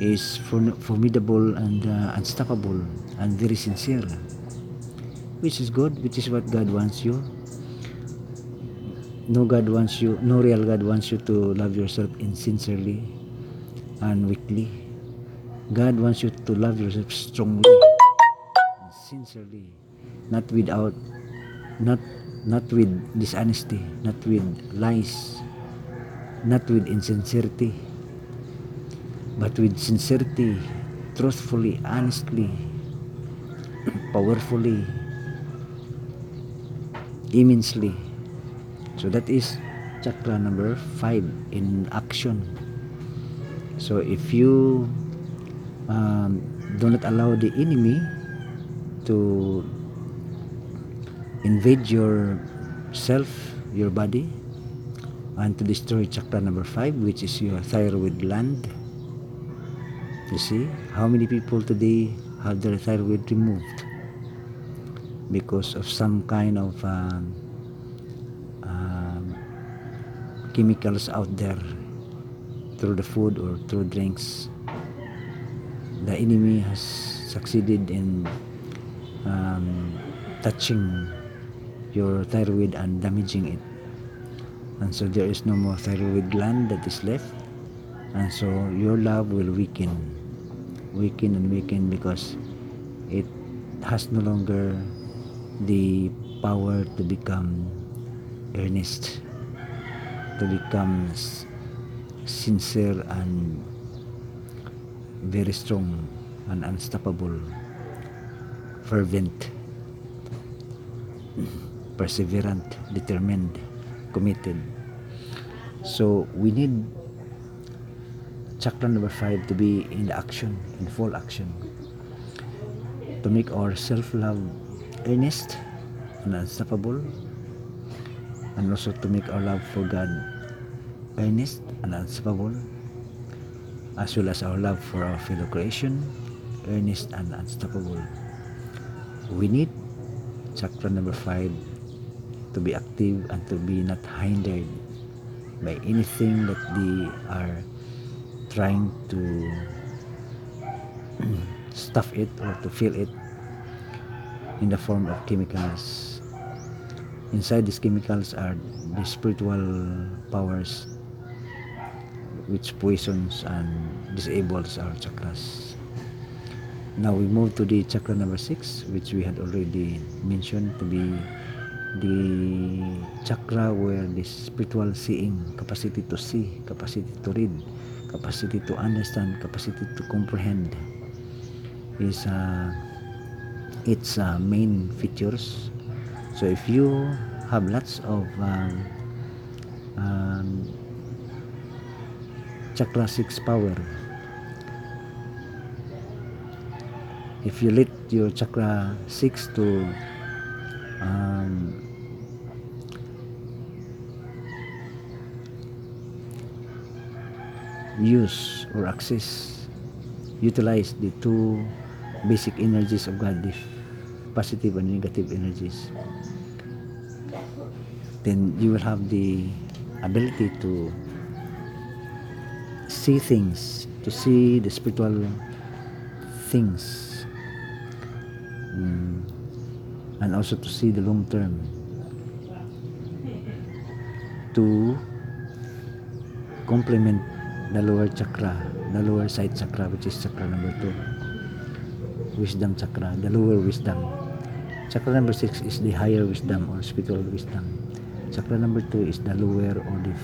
is formidable and uh, unstoppable and very sincere which is good which is what god wants you no God wants you, no real God wants you to love yourself insincerely and weakly. God wants you to love yourself strongly and sincerely, not without, not not with dishonesty, not with lies, not with insincerity, but with sincerity, truthfully, honestly, powerfully, immensely. So that is chakra number five in action. So if you um, do not allow the enemy to invade your self, your body, and to destroy chakra number five, which is your thyroid gland. You see how many people today have their thyroid removed because of some kind of um, um, chemicals out there through the food or through drinks. The enemy has succeeded in um, touching your thyroid and damaging it. And so there is no more thyroid gland that is left. And so your love will weaken, weaken and weaken because it has no longer the power to become earnest, to become sincere and very strong and unstoppable, fervent, perseverant, determined, committed. So we need chakra number five to be in action, in full action, to make our self-love earnest and unstoppable, and also to make our love for God earnest and unstoppable, as well as our love for our fellow creation earnest and unstoppable. We need chakra number five to be active and to be not hindered by anything that they are trying to stuff it or to fill it in the form of chemicals. Inside these chemicals are the spiritual powers which poisons and disables our chakras. Now we move to the chakra number six, which we had already mentioned to be the chakra where the spiritual seeing, capacity to see, capacity to read, capacity to understand, capacity to comprehend is uh, its uh, main features. So if you have lots of um, um, chakra 6 power if you let your chakra 6 to um, use or access utilize the two basic energies of God the positive and negative energies. Then you will have the ability to see things, to see the spiritual things, mm, and also to see the long term, to complement the lower chakra, the lower side chakra, which is chakra number two. wisdom chakra, the lower wisdom. Chakra number six is the higher wisdom or spiritual wisdom. Chakra number two is the lower or the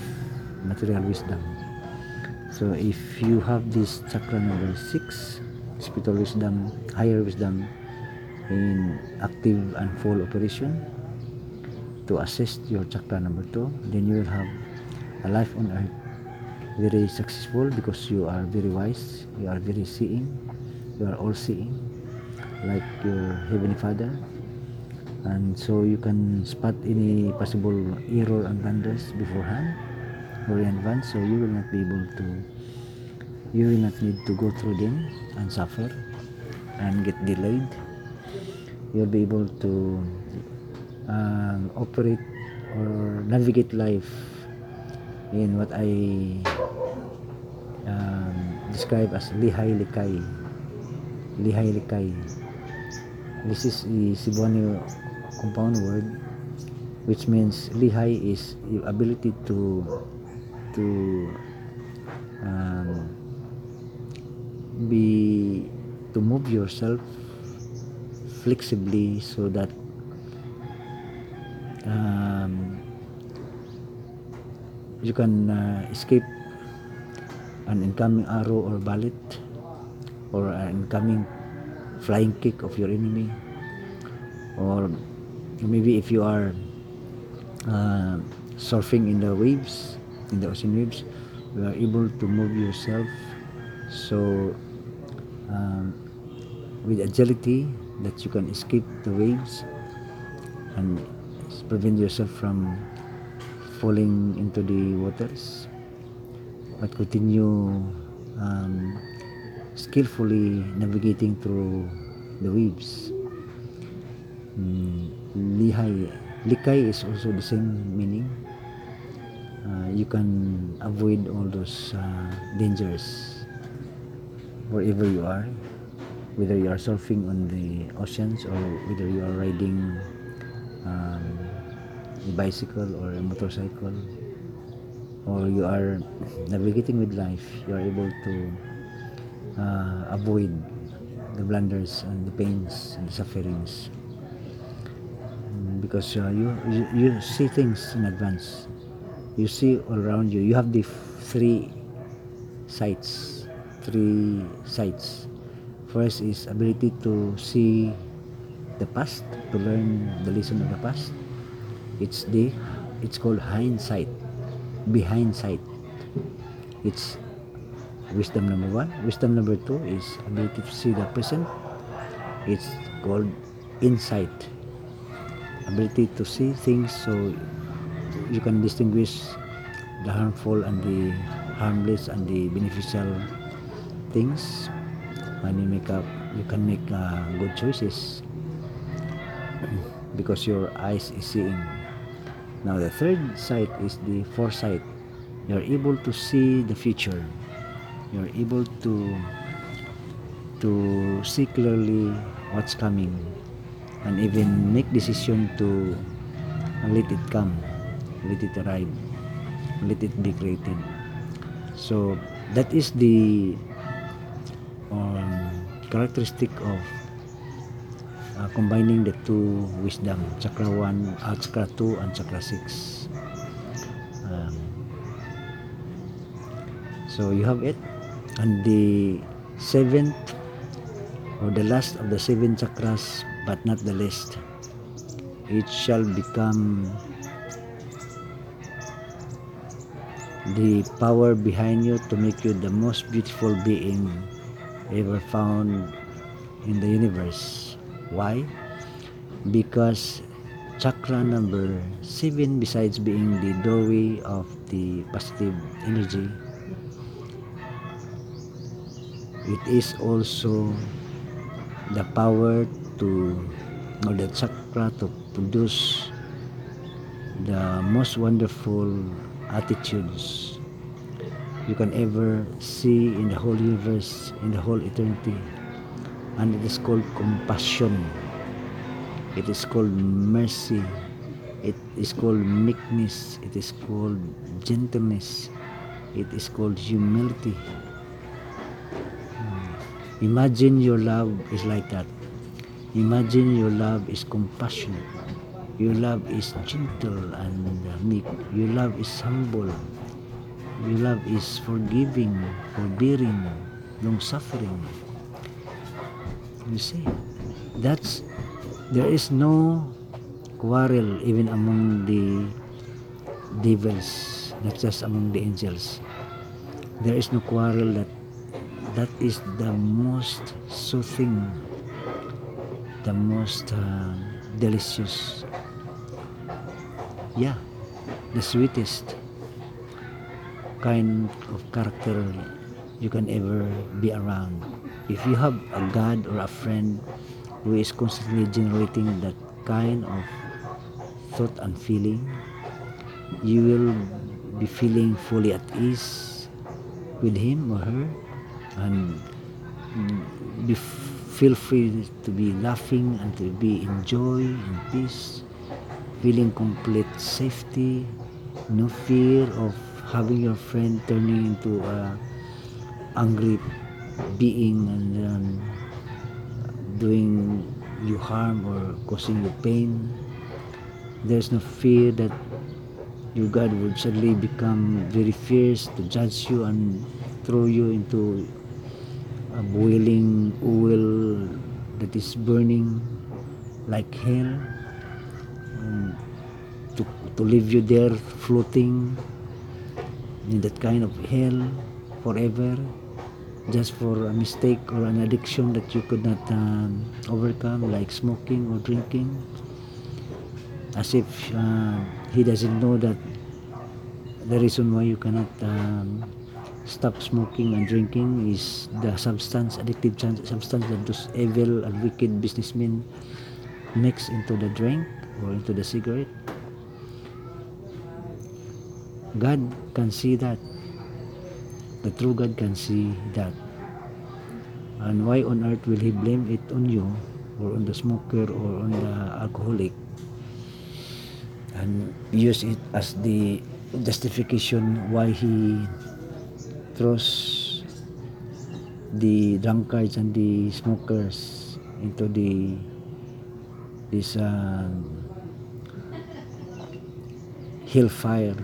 material wisdom. So if you have this chakra number six, spiritual wisdom, higher wisdom, in active and full operation to assist your chakra number two, then you will have a life on earth very successful because you are very wise, you are very seeing, you are all seeing, like your heavenly Father, and so you can spot any possible error and blunders beforehand or in advance, so you will not be able to, you will not need to go through them and suffer and get delayed. You'll be able to um, operate or navigate life in what I um, describe as lihay likay. Lihay likay. This is the Cebuano compound word which means lihay is your ability to to um, be to move yourself flexibly so that um, you can uh, escape an incoming arrow or bullet or an incoming flying kick of your enemy. Or maybe if you are uh, surfing in the waves in the ocean waves you are able to move yourself. So um, with agility that you can escape the waves and prevent yourself from falling into the waters but continue um, skillfully navigating through the waves. Mm, likay is also the same meaning. Uh, you can avoid all those uh, dangers wherever you are whether you are surfing on the oceans or whether you are riding um, a bicycle or a motorcycle or you are navigating with life you are able to uh, avoid the blunders and the pains and the sufferings. Because uh, you, you you see things in advance. You see all around you. You have the three sights three sights. First is ability to see the past to learn the lesson of the past it's the it's called hindsight behind sight. It's wisdom number one. Wisdom number two is ability to see the present. It's called insight. Ability to see things so you can distinguish the harmful and the harmless and the beneficial things. When you make up you can make uh, good choices. Because your eyes is seeing now the third sight is the foresight. You're able to see the future. You're able to to see clearly what's coming and even make decision to let it come let it arrive let it be created. So that is the um, characteristic of uh, combining the two wisdom chakra 1 uh, chakra 2 and chakra 6 um, so you have it. And the seventh or the last of the seven chakras but not the least it shall become the power behind you to make you the most beautiful being ever found in the universe why? Because chakra number seven besides being the doorway of the positive energy it is also the power to or the chakra to produce the most wonderful attitudes you can ever see in the whole universe in the whole eternity and it is called compassion it is called mercy it is called meekness it is called gentleness it is called humility Imagine your love is like that. Imagine your love is compassionate. Your love is gentle and meek. Your love is humble. Your love is forgiving, forbearing, long suffering. You see, that's there is no quarrel even among the devils, not just among the angels. There is no quarrel that that is the most soothing, the most uh, delicious. Yeah, the sweetest kind of character you can ever be around. If you have a God or a friend who is constantly generating that kind of thought and feeling, you will be feeling fully at ease with him or her and be feel free to be laughing and to be in joy and peace feeling complete safety no fear of having your friend turning into a angry being and um, doing you harm or causing you pain there's no fear that your God would suddenly become very fierce to judge you and throw you into a boiling oil that is burning like hell and to, to leave you there floating in that kind of hell forever just for a mistake or an addiction that you could not um, overcome like smoking or drinking. As if uh, he doesn't know that the reason why you cannot um, stop smoking and drinking is the substance addictive substance that those evil and wicked businessmen mix into the drink or into the cigarette. God can see that the true God can see that. And why on earth will he blame it on you or on the smoker or on the alcoholic? And use it as the justification why he throws the drunkards and the smokers into the this uh, hellfire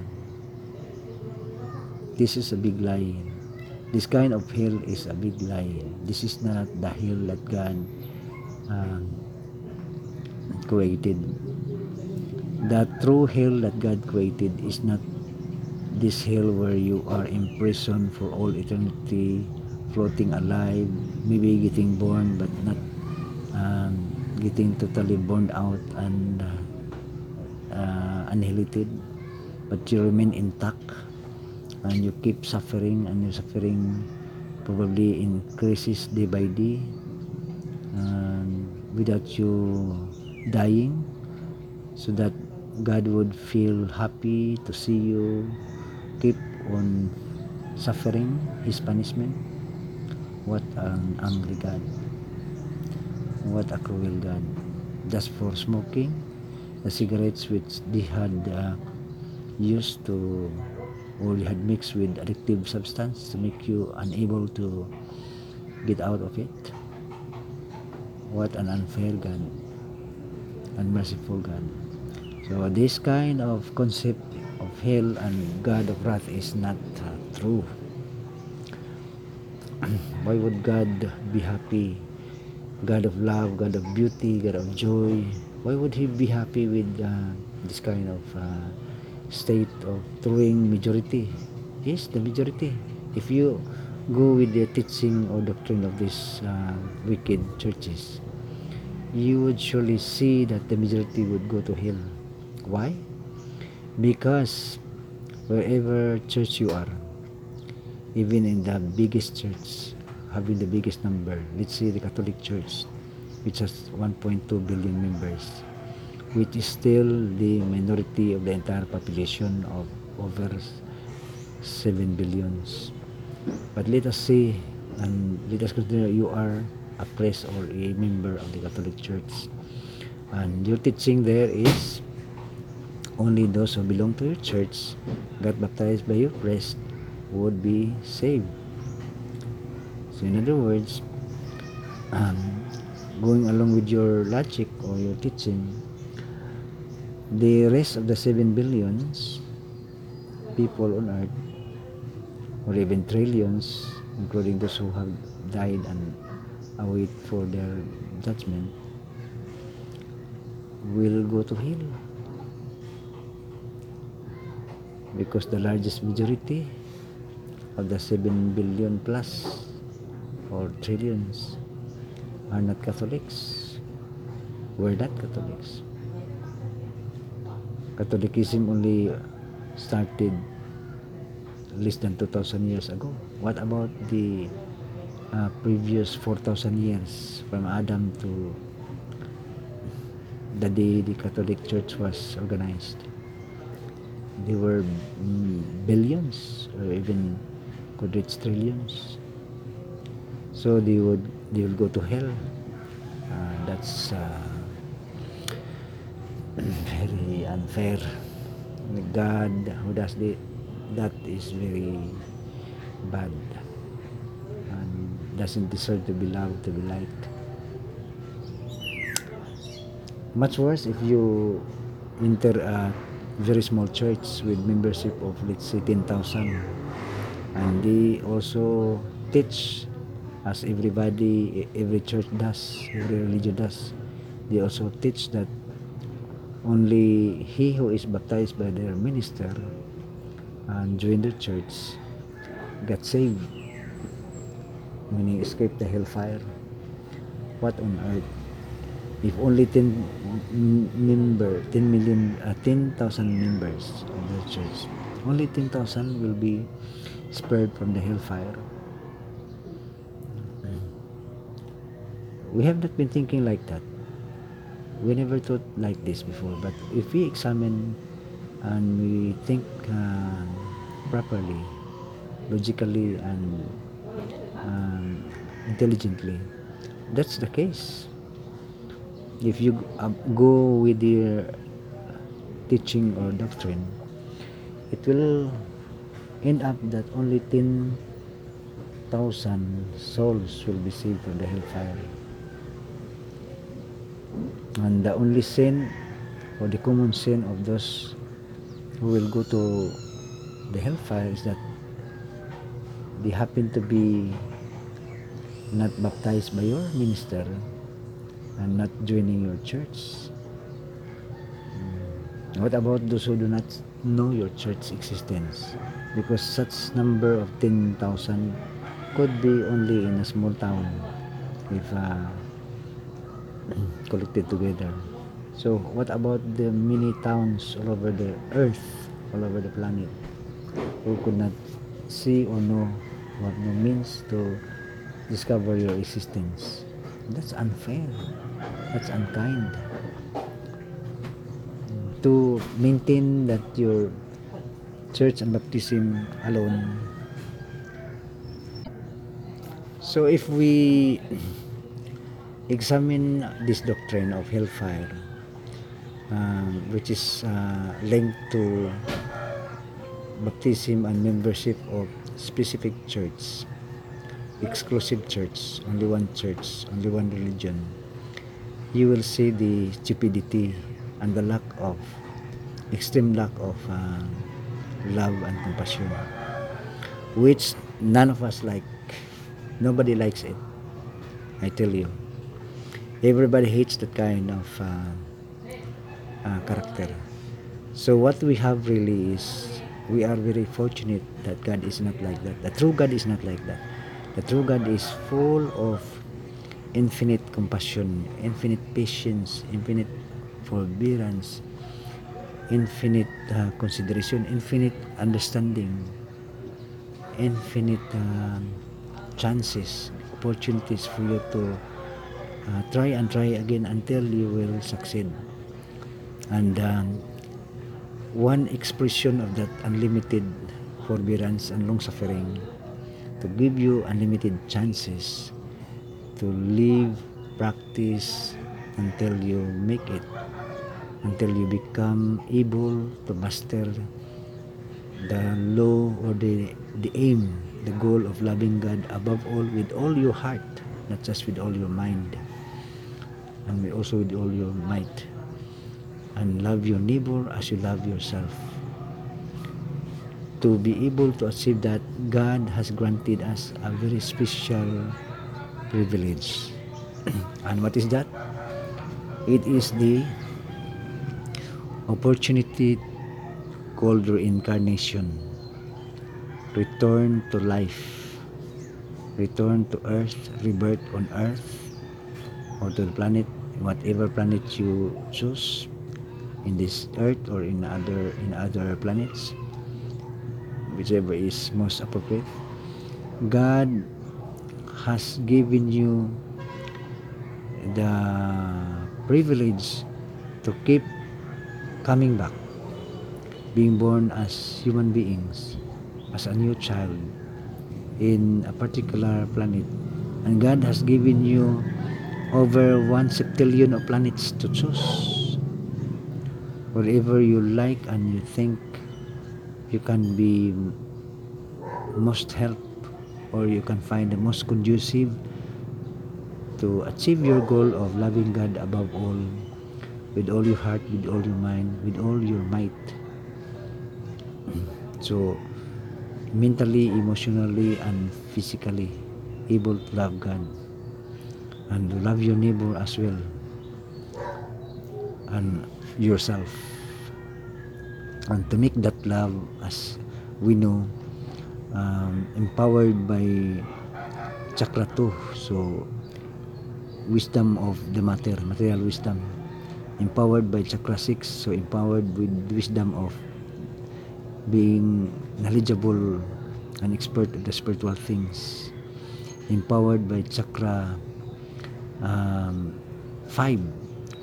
this is a big lie this kind of hell is a big lie this is not the hell that God um, created. The true hell that God created is not this hell where you are imprisoned for all eternity, floating alive, maybe getting born but not um, getting totally burned out and uh, uh, annihilated, but you remain intact and you keep suffering and your suffering probably increases day by day and without you dying so that God would feel happy to see you keep on suffering his punishment. What an angry God. What a cruel God. Just for smoking the cigarettes which they had uh, used to or you had mixed with addictive substance to make you unable to get out of it. What an unfair God. Unmerciful God. So this kind of concept of hell and God of wrath is not uh, true. Why would God be happy? God of love, God of beauty, God of joy. Why would He be happy with uh, this kind of uh, state of throwing majority? Yes, the majority. If you go with the teaching or doctrine of these uh, wicked churches, you would surely see that the majority would go to hell. Why? Because wherever church you are, even in the biggest church, having the biggest number, let's say the Catholic Church, which has 1.2 billion members, which is still the minority of the entire population of over 7 billions. But let us see and let us consider you are a priest or a member of the Catholic Church, and your teaching there is only those who belong to your church got baptized by your priest would be saved. So in other words, um, going along with your logic or your teaching, the rest of the 7 billions people on earth, or even trillions, including those who have died and await for their judgment, will go to hell. Because the largest majority of the 7 billion plus or trillions are not Catholics. We're not Catholics. Catholicism only started less than 2,000 years ago. What about the uh, previous 4,000 years from Adam to the day the Catholic Church was organized? They were mm, billions or even could reach trillions. So they would they will go to hell. Uh, that's uh, very unfair. God who does the, that is very bad and doesn't deserve to be loved, to be liked. Much worse if you enter a very small church with membership of let's say 10,000 and they also teach as everybody every church does every religion does they also teach that only he who is baptized by their minister and join the church got saved. When he escaped the hellfire. What on earth? If only 10 member 10 million uh, 10,000 members of the church only 10,000 will be spared from the hellfire. We have not been thinking like that we never thought like this before but if we examine and we think uh, properly logically and um, intelligently that's the case. If you uh, go with your teaching or doctrine it will end up that only 10,000 souls will be saved from the hellfire and the only sin or the common sin of those who will go to the hellfire is that they happen to be not baptized by your minister and not joining your church. Mm. What about those who do not know your church existence? Because such number of 10,000 could be only in a small town if uh, collected together. So what about the many towns all over the earth, all over the planet, who could not see or know what it means to discover your existence? That's unfair. That's unkind. To maintain that your church and baptism alone. So if we examine this doctrine of hellfire, um, which is uh, linked to baptism and membership of specific church, exclusive church, only one church, only one religion, you will see the stupidity and the lack of, extreme lack of uh, love and compassion, which none of us like. Nobody likes it. I tell you. Everybody hates that kind of uh, uh, character. So what we have really is we are very fortunate that God is not like that. The true God is not like that. The true God is full of infinite compassion, infinite patience, infinite forbearance, infinite uh, consideration, infinite understanding, infinite um, chances, opportunities for you to uh, try and try again until you will succeed. And um, one expression of that unlimited forbearance and long suffering to give you unlimited chances to live, practice until you make it, until you become able to master the law or the, the aim, the goal of loving God above all with all your heart, not just with all your mind, and also with all your might. And love your neighbor as you love yourself. To be able to achieve that, God has granted us a very special privilege. and what is that? It is the opportunity called reincarnation. Return to life. Return to earth, rebirth on earth or to the planet, whatever planet you choose in this earth or in other in other planets, whichever is most appropriate. God has given you the privilege to keep coming back, being born as human beings, as a new child in a particular planet. And God has given you over one septillion of planets to choose. Whatever you like and you think you can be most help or you can find the most conducive to achieve your goal of loving God above all with all your heart, with all your mind, with all your might. So, mentally, emotionally, and physically able to love God and love your neighbor as well and yourself. And to make that love, as we know, um, empowered by chakra 2. So, wisdom of the matter, material wisdom. Empowered by chakra 6. So, empowered with wisdom of being knowledgeable and expert of the spiritual things. Empowered by chakra um, 5,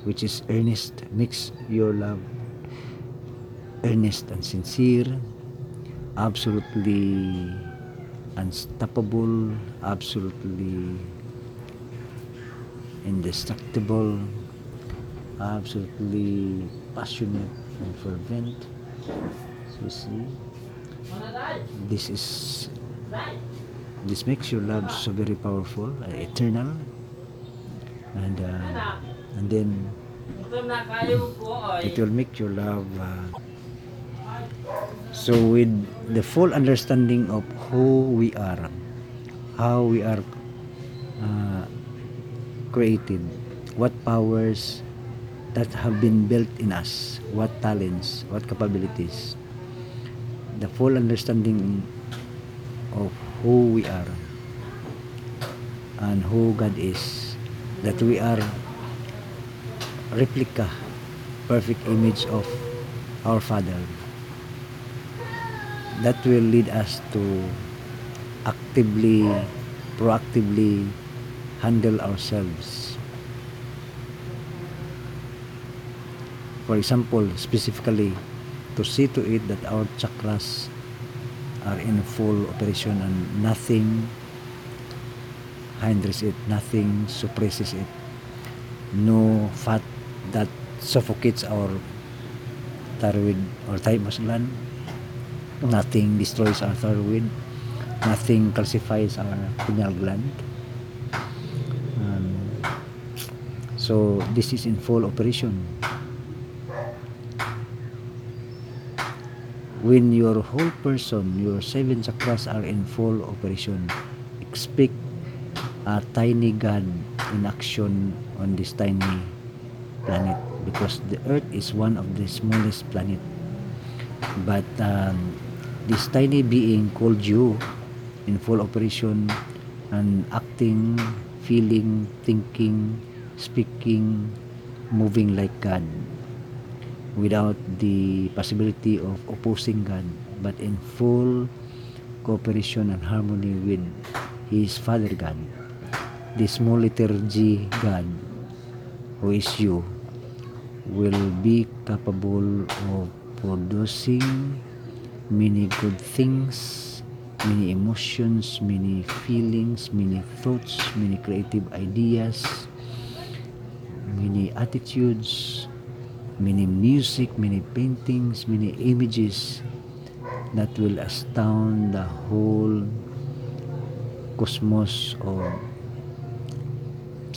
which is earnest. Makes your love earnest and sincere, absolutely unstoppable, absolutely indestructible, absolutely passionate and fervent. So see, this is this makes your love so very powerful, eternal, and uh, and then it will make your love. Uh, so with the full understanding of who we are, how we are uh, created, what powers that have been built in us, what talents, what capabilities, the full understanding of who we are and who God is, that we are replica, perfect image of our Father. That will lead us to actively, proactively handle ourselves. For example, specifically, to see to it that our chakras are in full operation and nothing hinders it, nothing suppresses it. No fat that suffocates our thyroid or thymus gland. Nothing destroys our thyroid. Nothing calcifies our pineal gland. Um, so this is in full operation. When your whole person, your seven chakras are in full operation, expect a tiny God in action on this tiny planet because the earth is one of the smallest planet. But um, this tiny being called you in full operation and acting feeling thinking speaking moving like God without the possibility of opposing God but in full cooperation and harmony with his father God the small letter G God who is you will be capable of producing many good things, many emotions, many feelings, many thoughts, many creative ideas, many attitudes, many music, many paintings, many images that will astound the whole cosmos of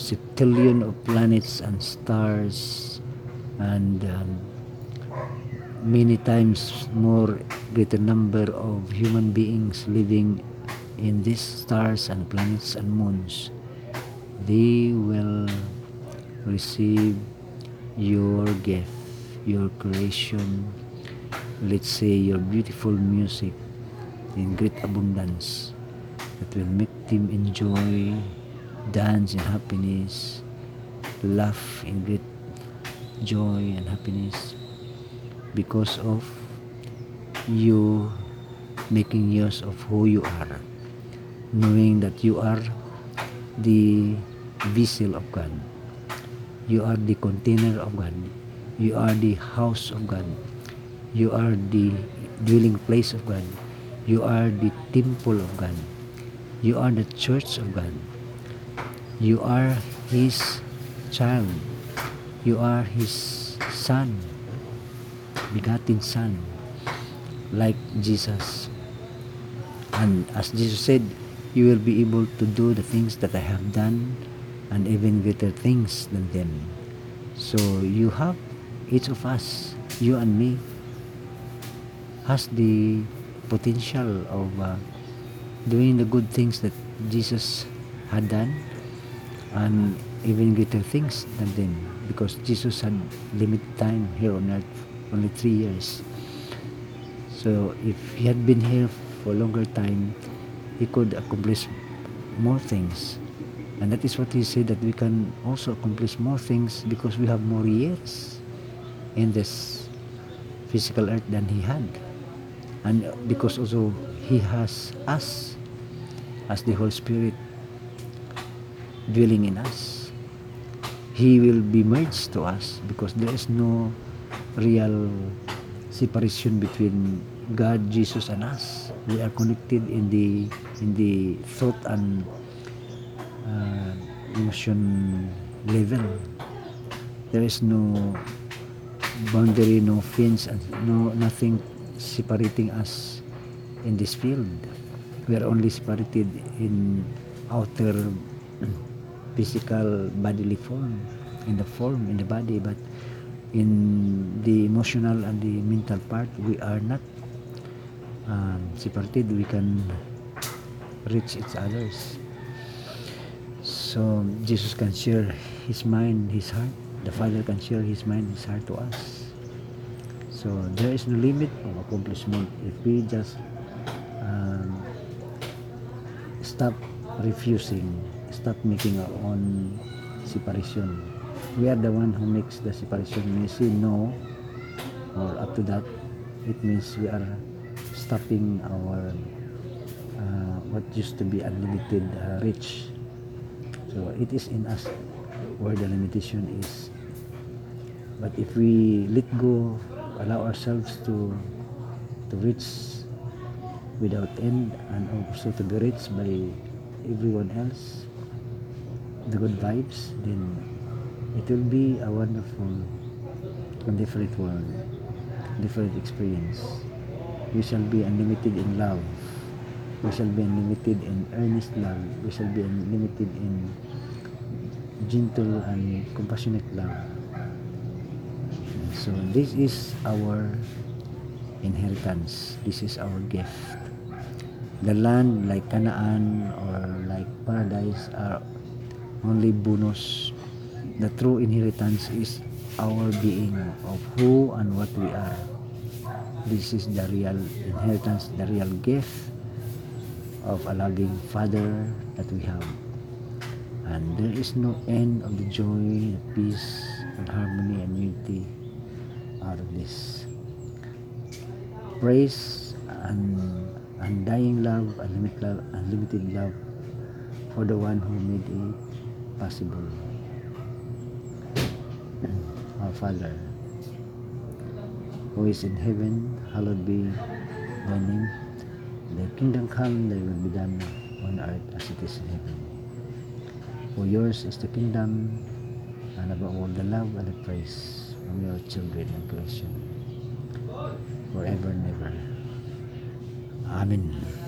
septillion of planets and stars and um, many times more greater number of human beings living in these stars and planets and moons they will receive your gift your creation let's say your beautiful music in great abundance that will make them enjoy dance in happiness laugh in great joy and happiness because of you making use of who you are knowing that you are the vessel of God. You are the container of God. You are the house of God. You are the dwelling place of God. You are the temple of God. You are the church of God you are his child. You are his son. Begotten son. Like Jesus. And as Jesus said you will be able to do the things that I have done and even greater things than them. So you have each of us you and me has the potential of uh, doing the good things that Jesus had done and even greater things than them because Jesus had limited time here on earth only three years. So if he had been here for a longer time he could accomplish more things. And that is what he said that we can also accomplish more things because we have more years in this physical earth than he had. And because also he has us as the Holy Spirit dwelling in us. He will be merged to us because there is no real separation between God, Jesus and us. We are connected in the in the thought and uh, emotion level. There is no boundary no fence and no nothing separating us in this field. We are only separated in outer physical bodily form in the form in the body but in the emotional and the mental part we are not um, separated. We can reach each others. So Jesus can share his mind his heart. The father can share his mind his heart to us. So there is no limit of accomplishment. If we just um, stop refusing stop making our own separation. We are the one who makes the separation. When you say no or up to that it means we are stopping our uh, what used to be unlimited uh, reach. So it is in us where the limitation is. But if we let go allow ourselves to to reach without end and also to be reached by everyone else the good vibes then it will be a wonderful and different world different experience. We shall be unlimited in love. We shall be unlimited in earnest love. We shall be unlimited in gentle and compassionate love. So this is our inheritance. This is our gift. The land like Canaan or like paradise are only bonus. The true inheritance is our being of who and what we are. This is the real inheritance the real gift of a loving father that we have. And there is no end of the joy the peace and harmony and unity out of this. Praise and undying love unlimited love unlimited love for the one who made it possible. Our father who is in heaven hallowed be thy name. Thy kingdom come thy will be done on earth as it is in heaven. For yours is the kingdom and above all the love and the praise from your children and creation forever and ever. Amen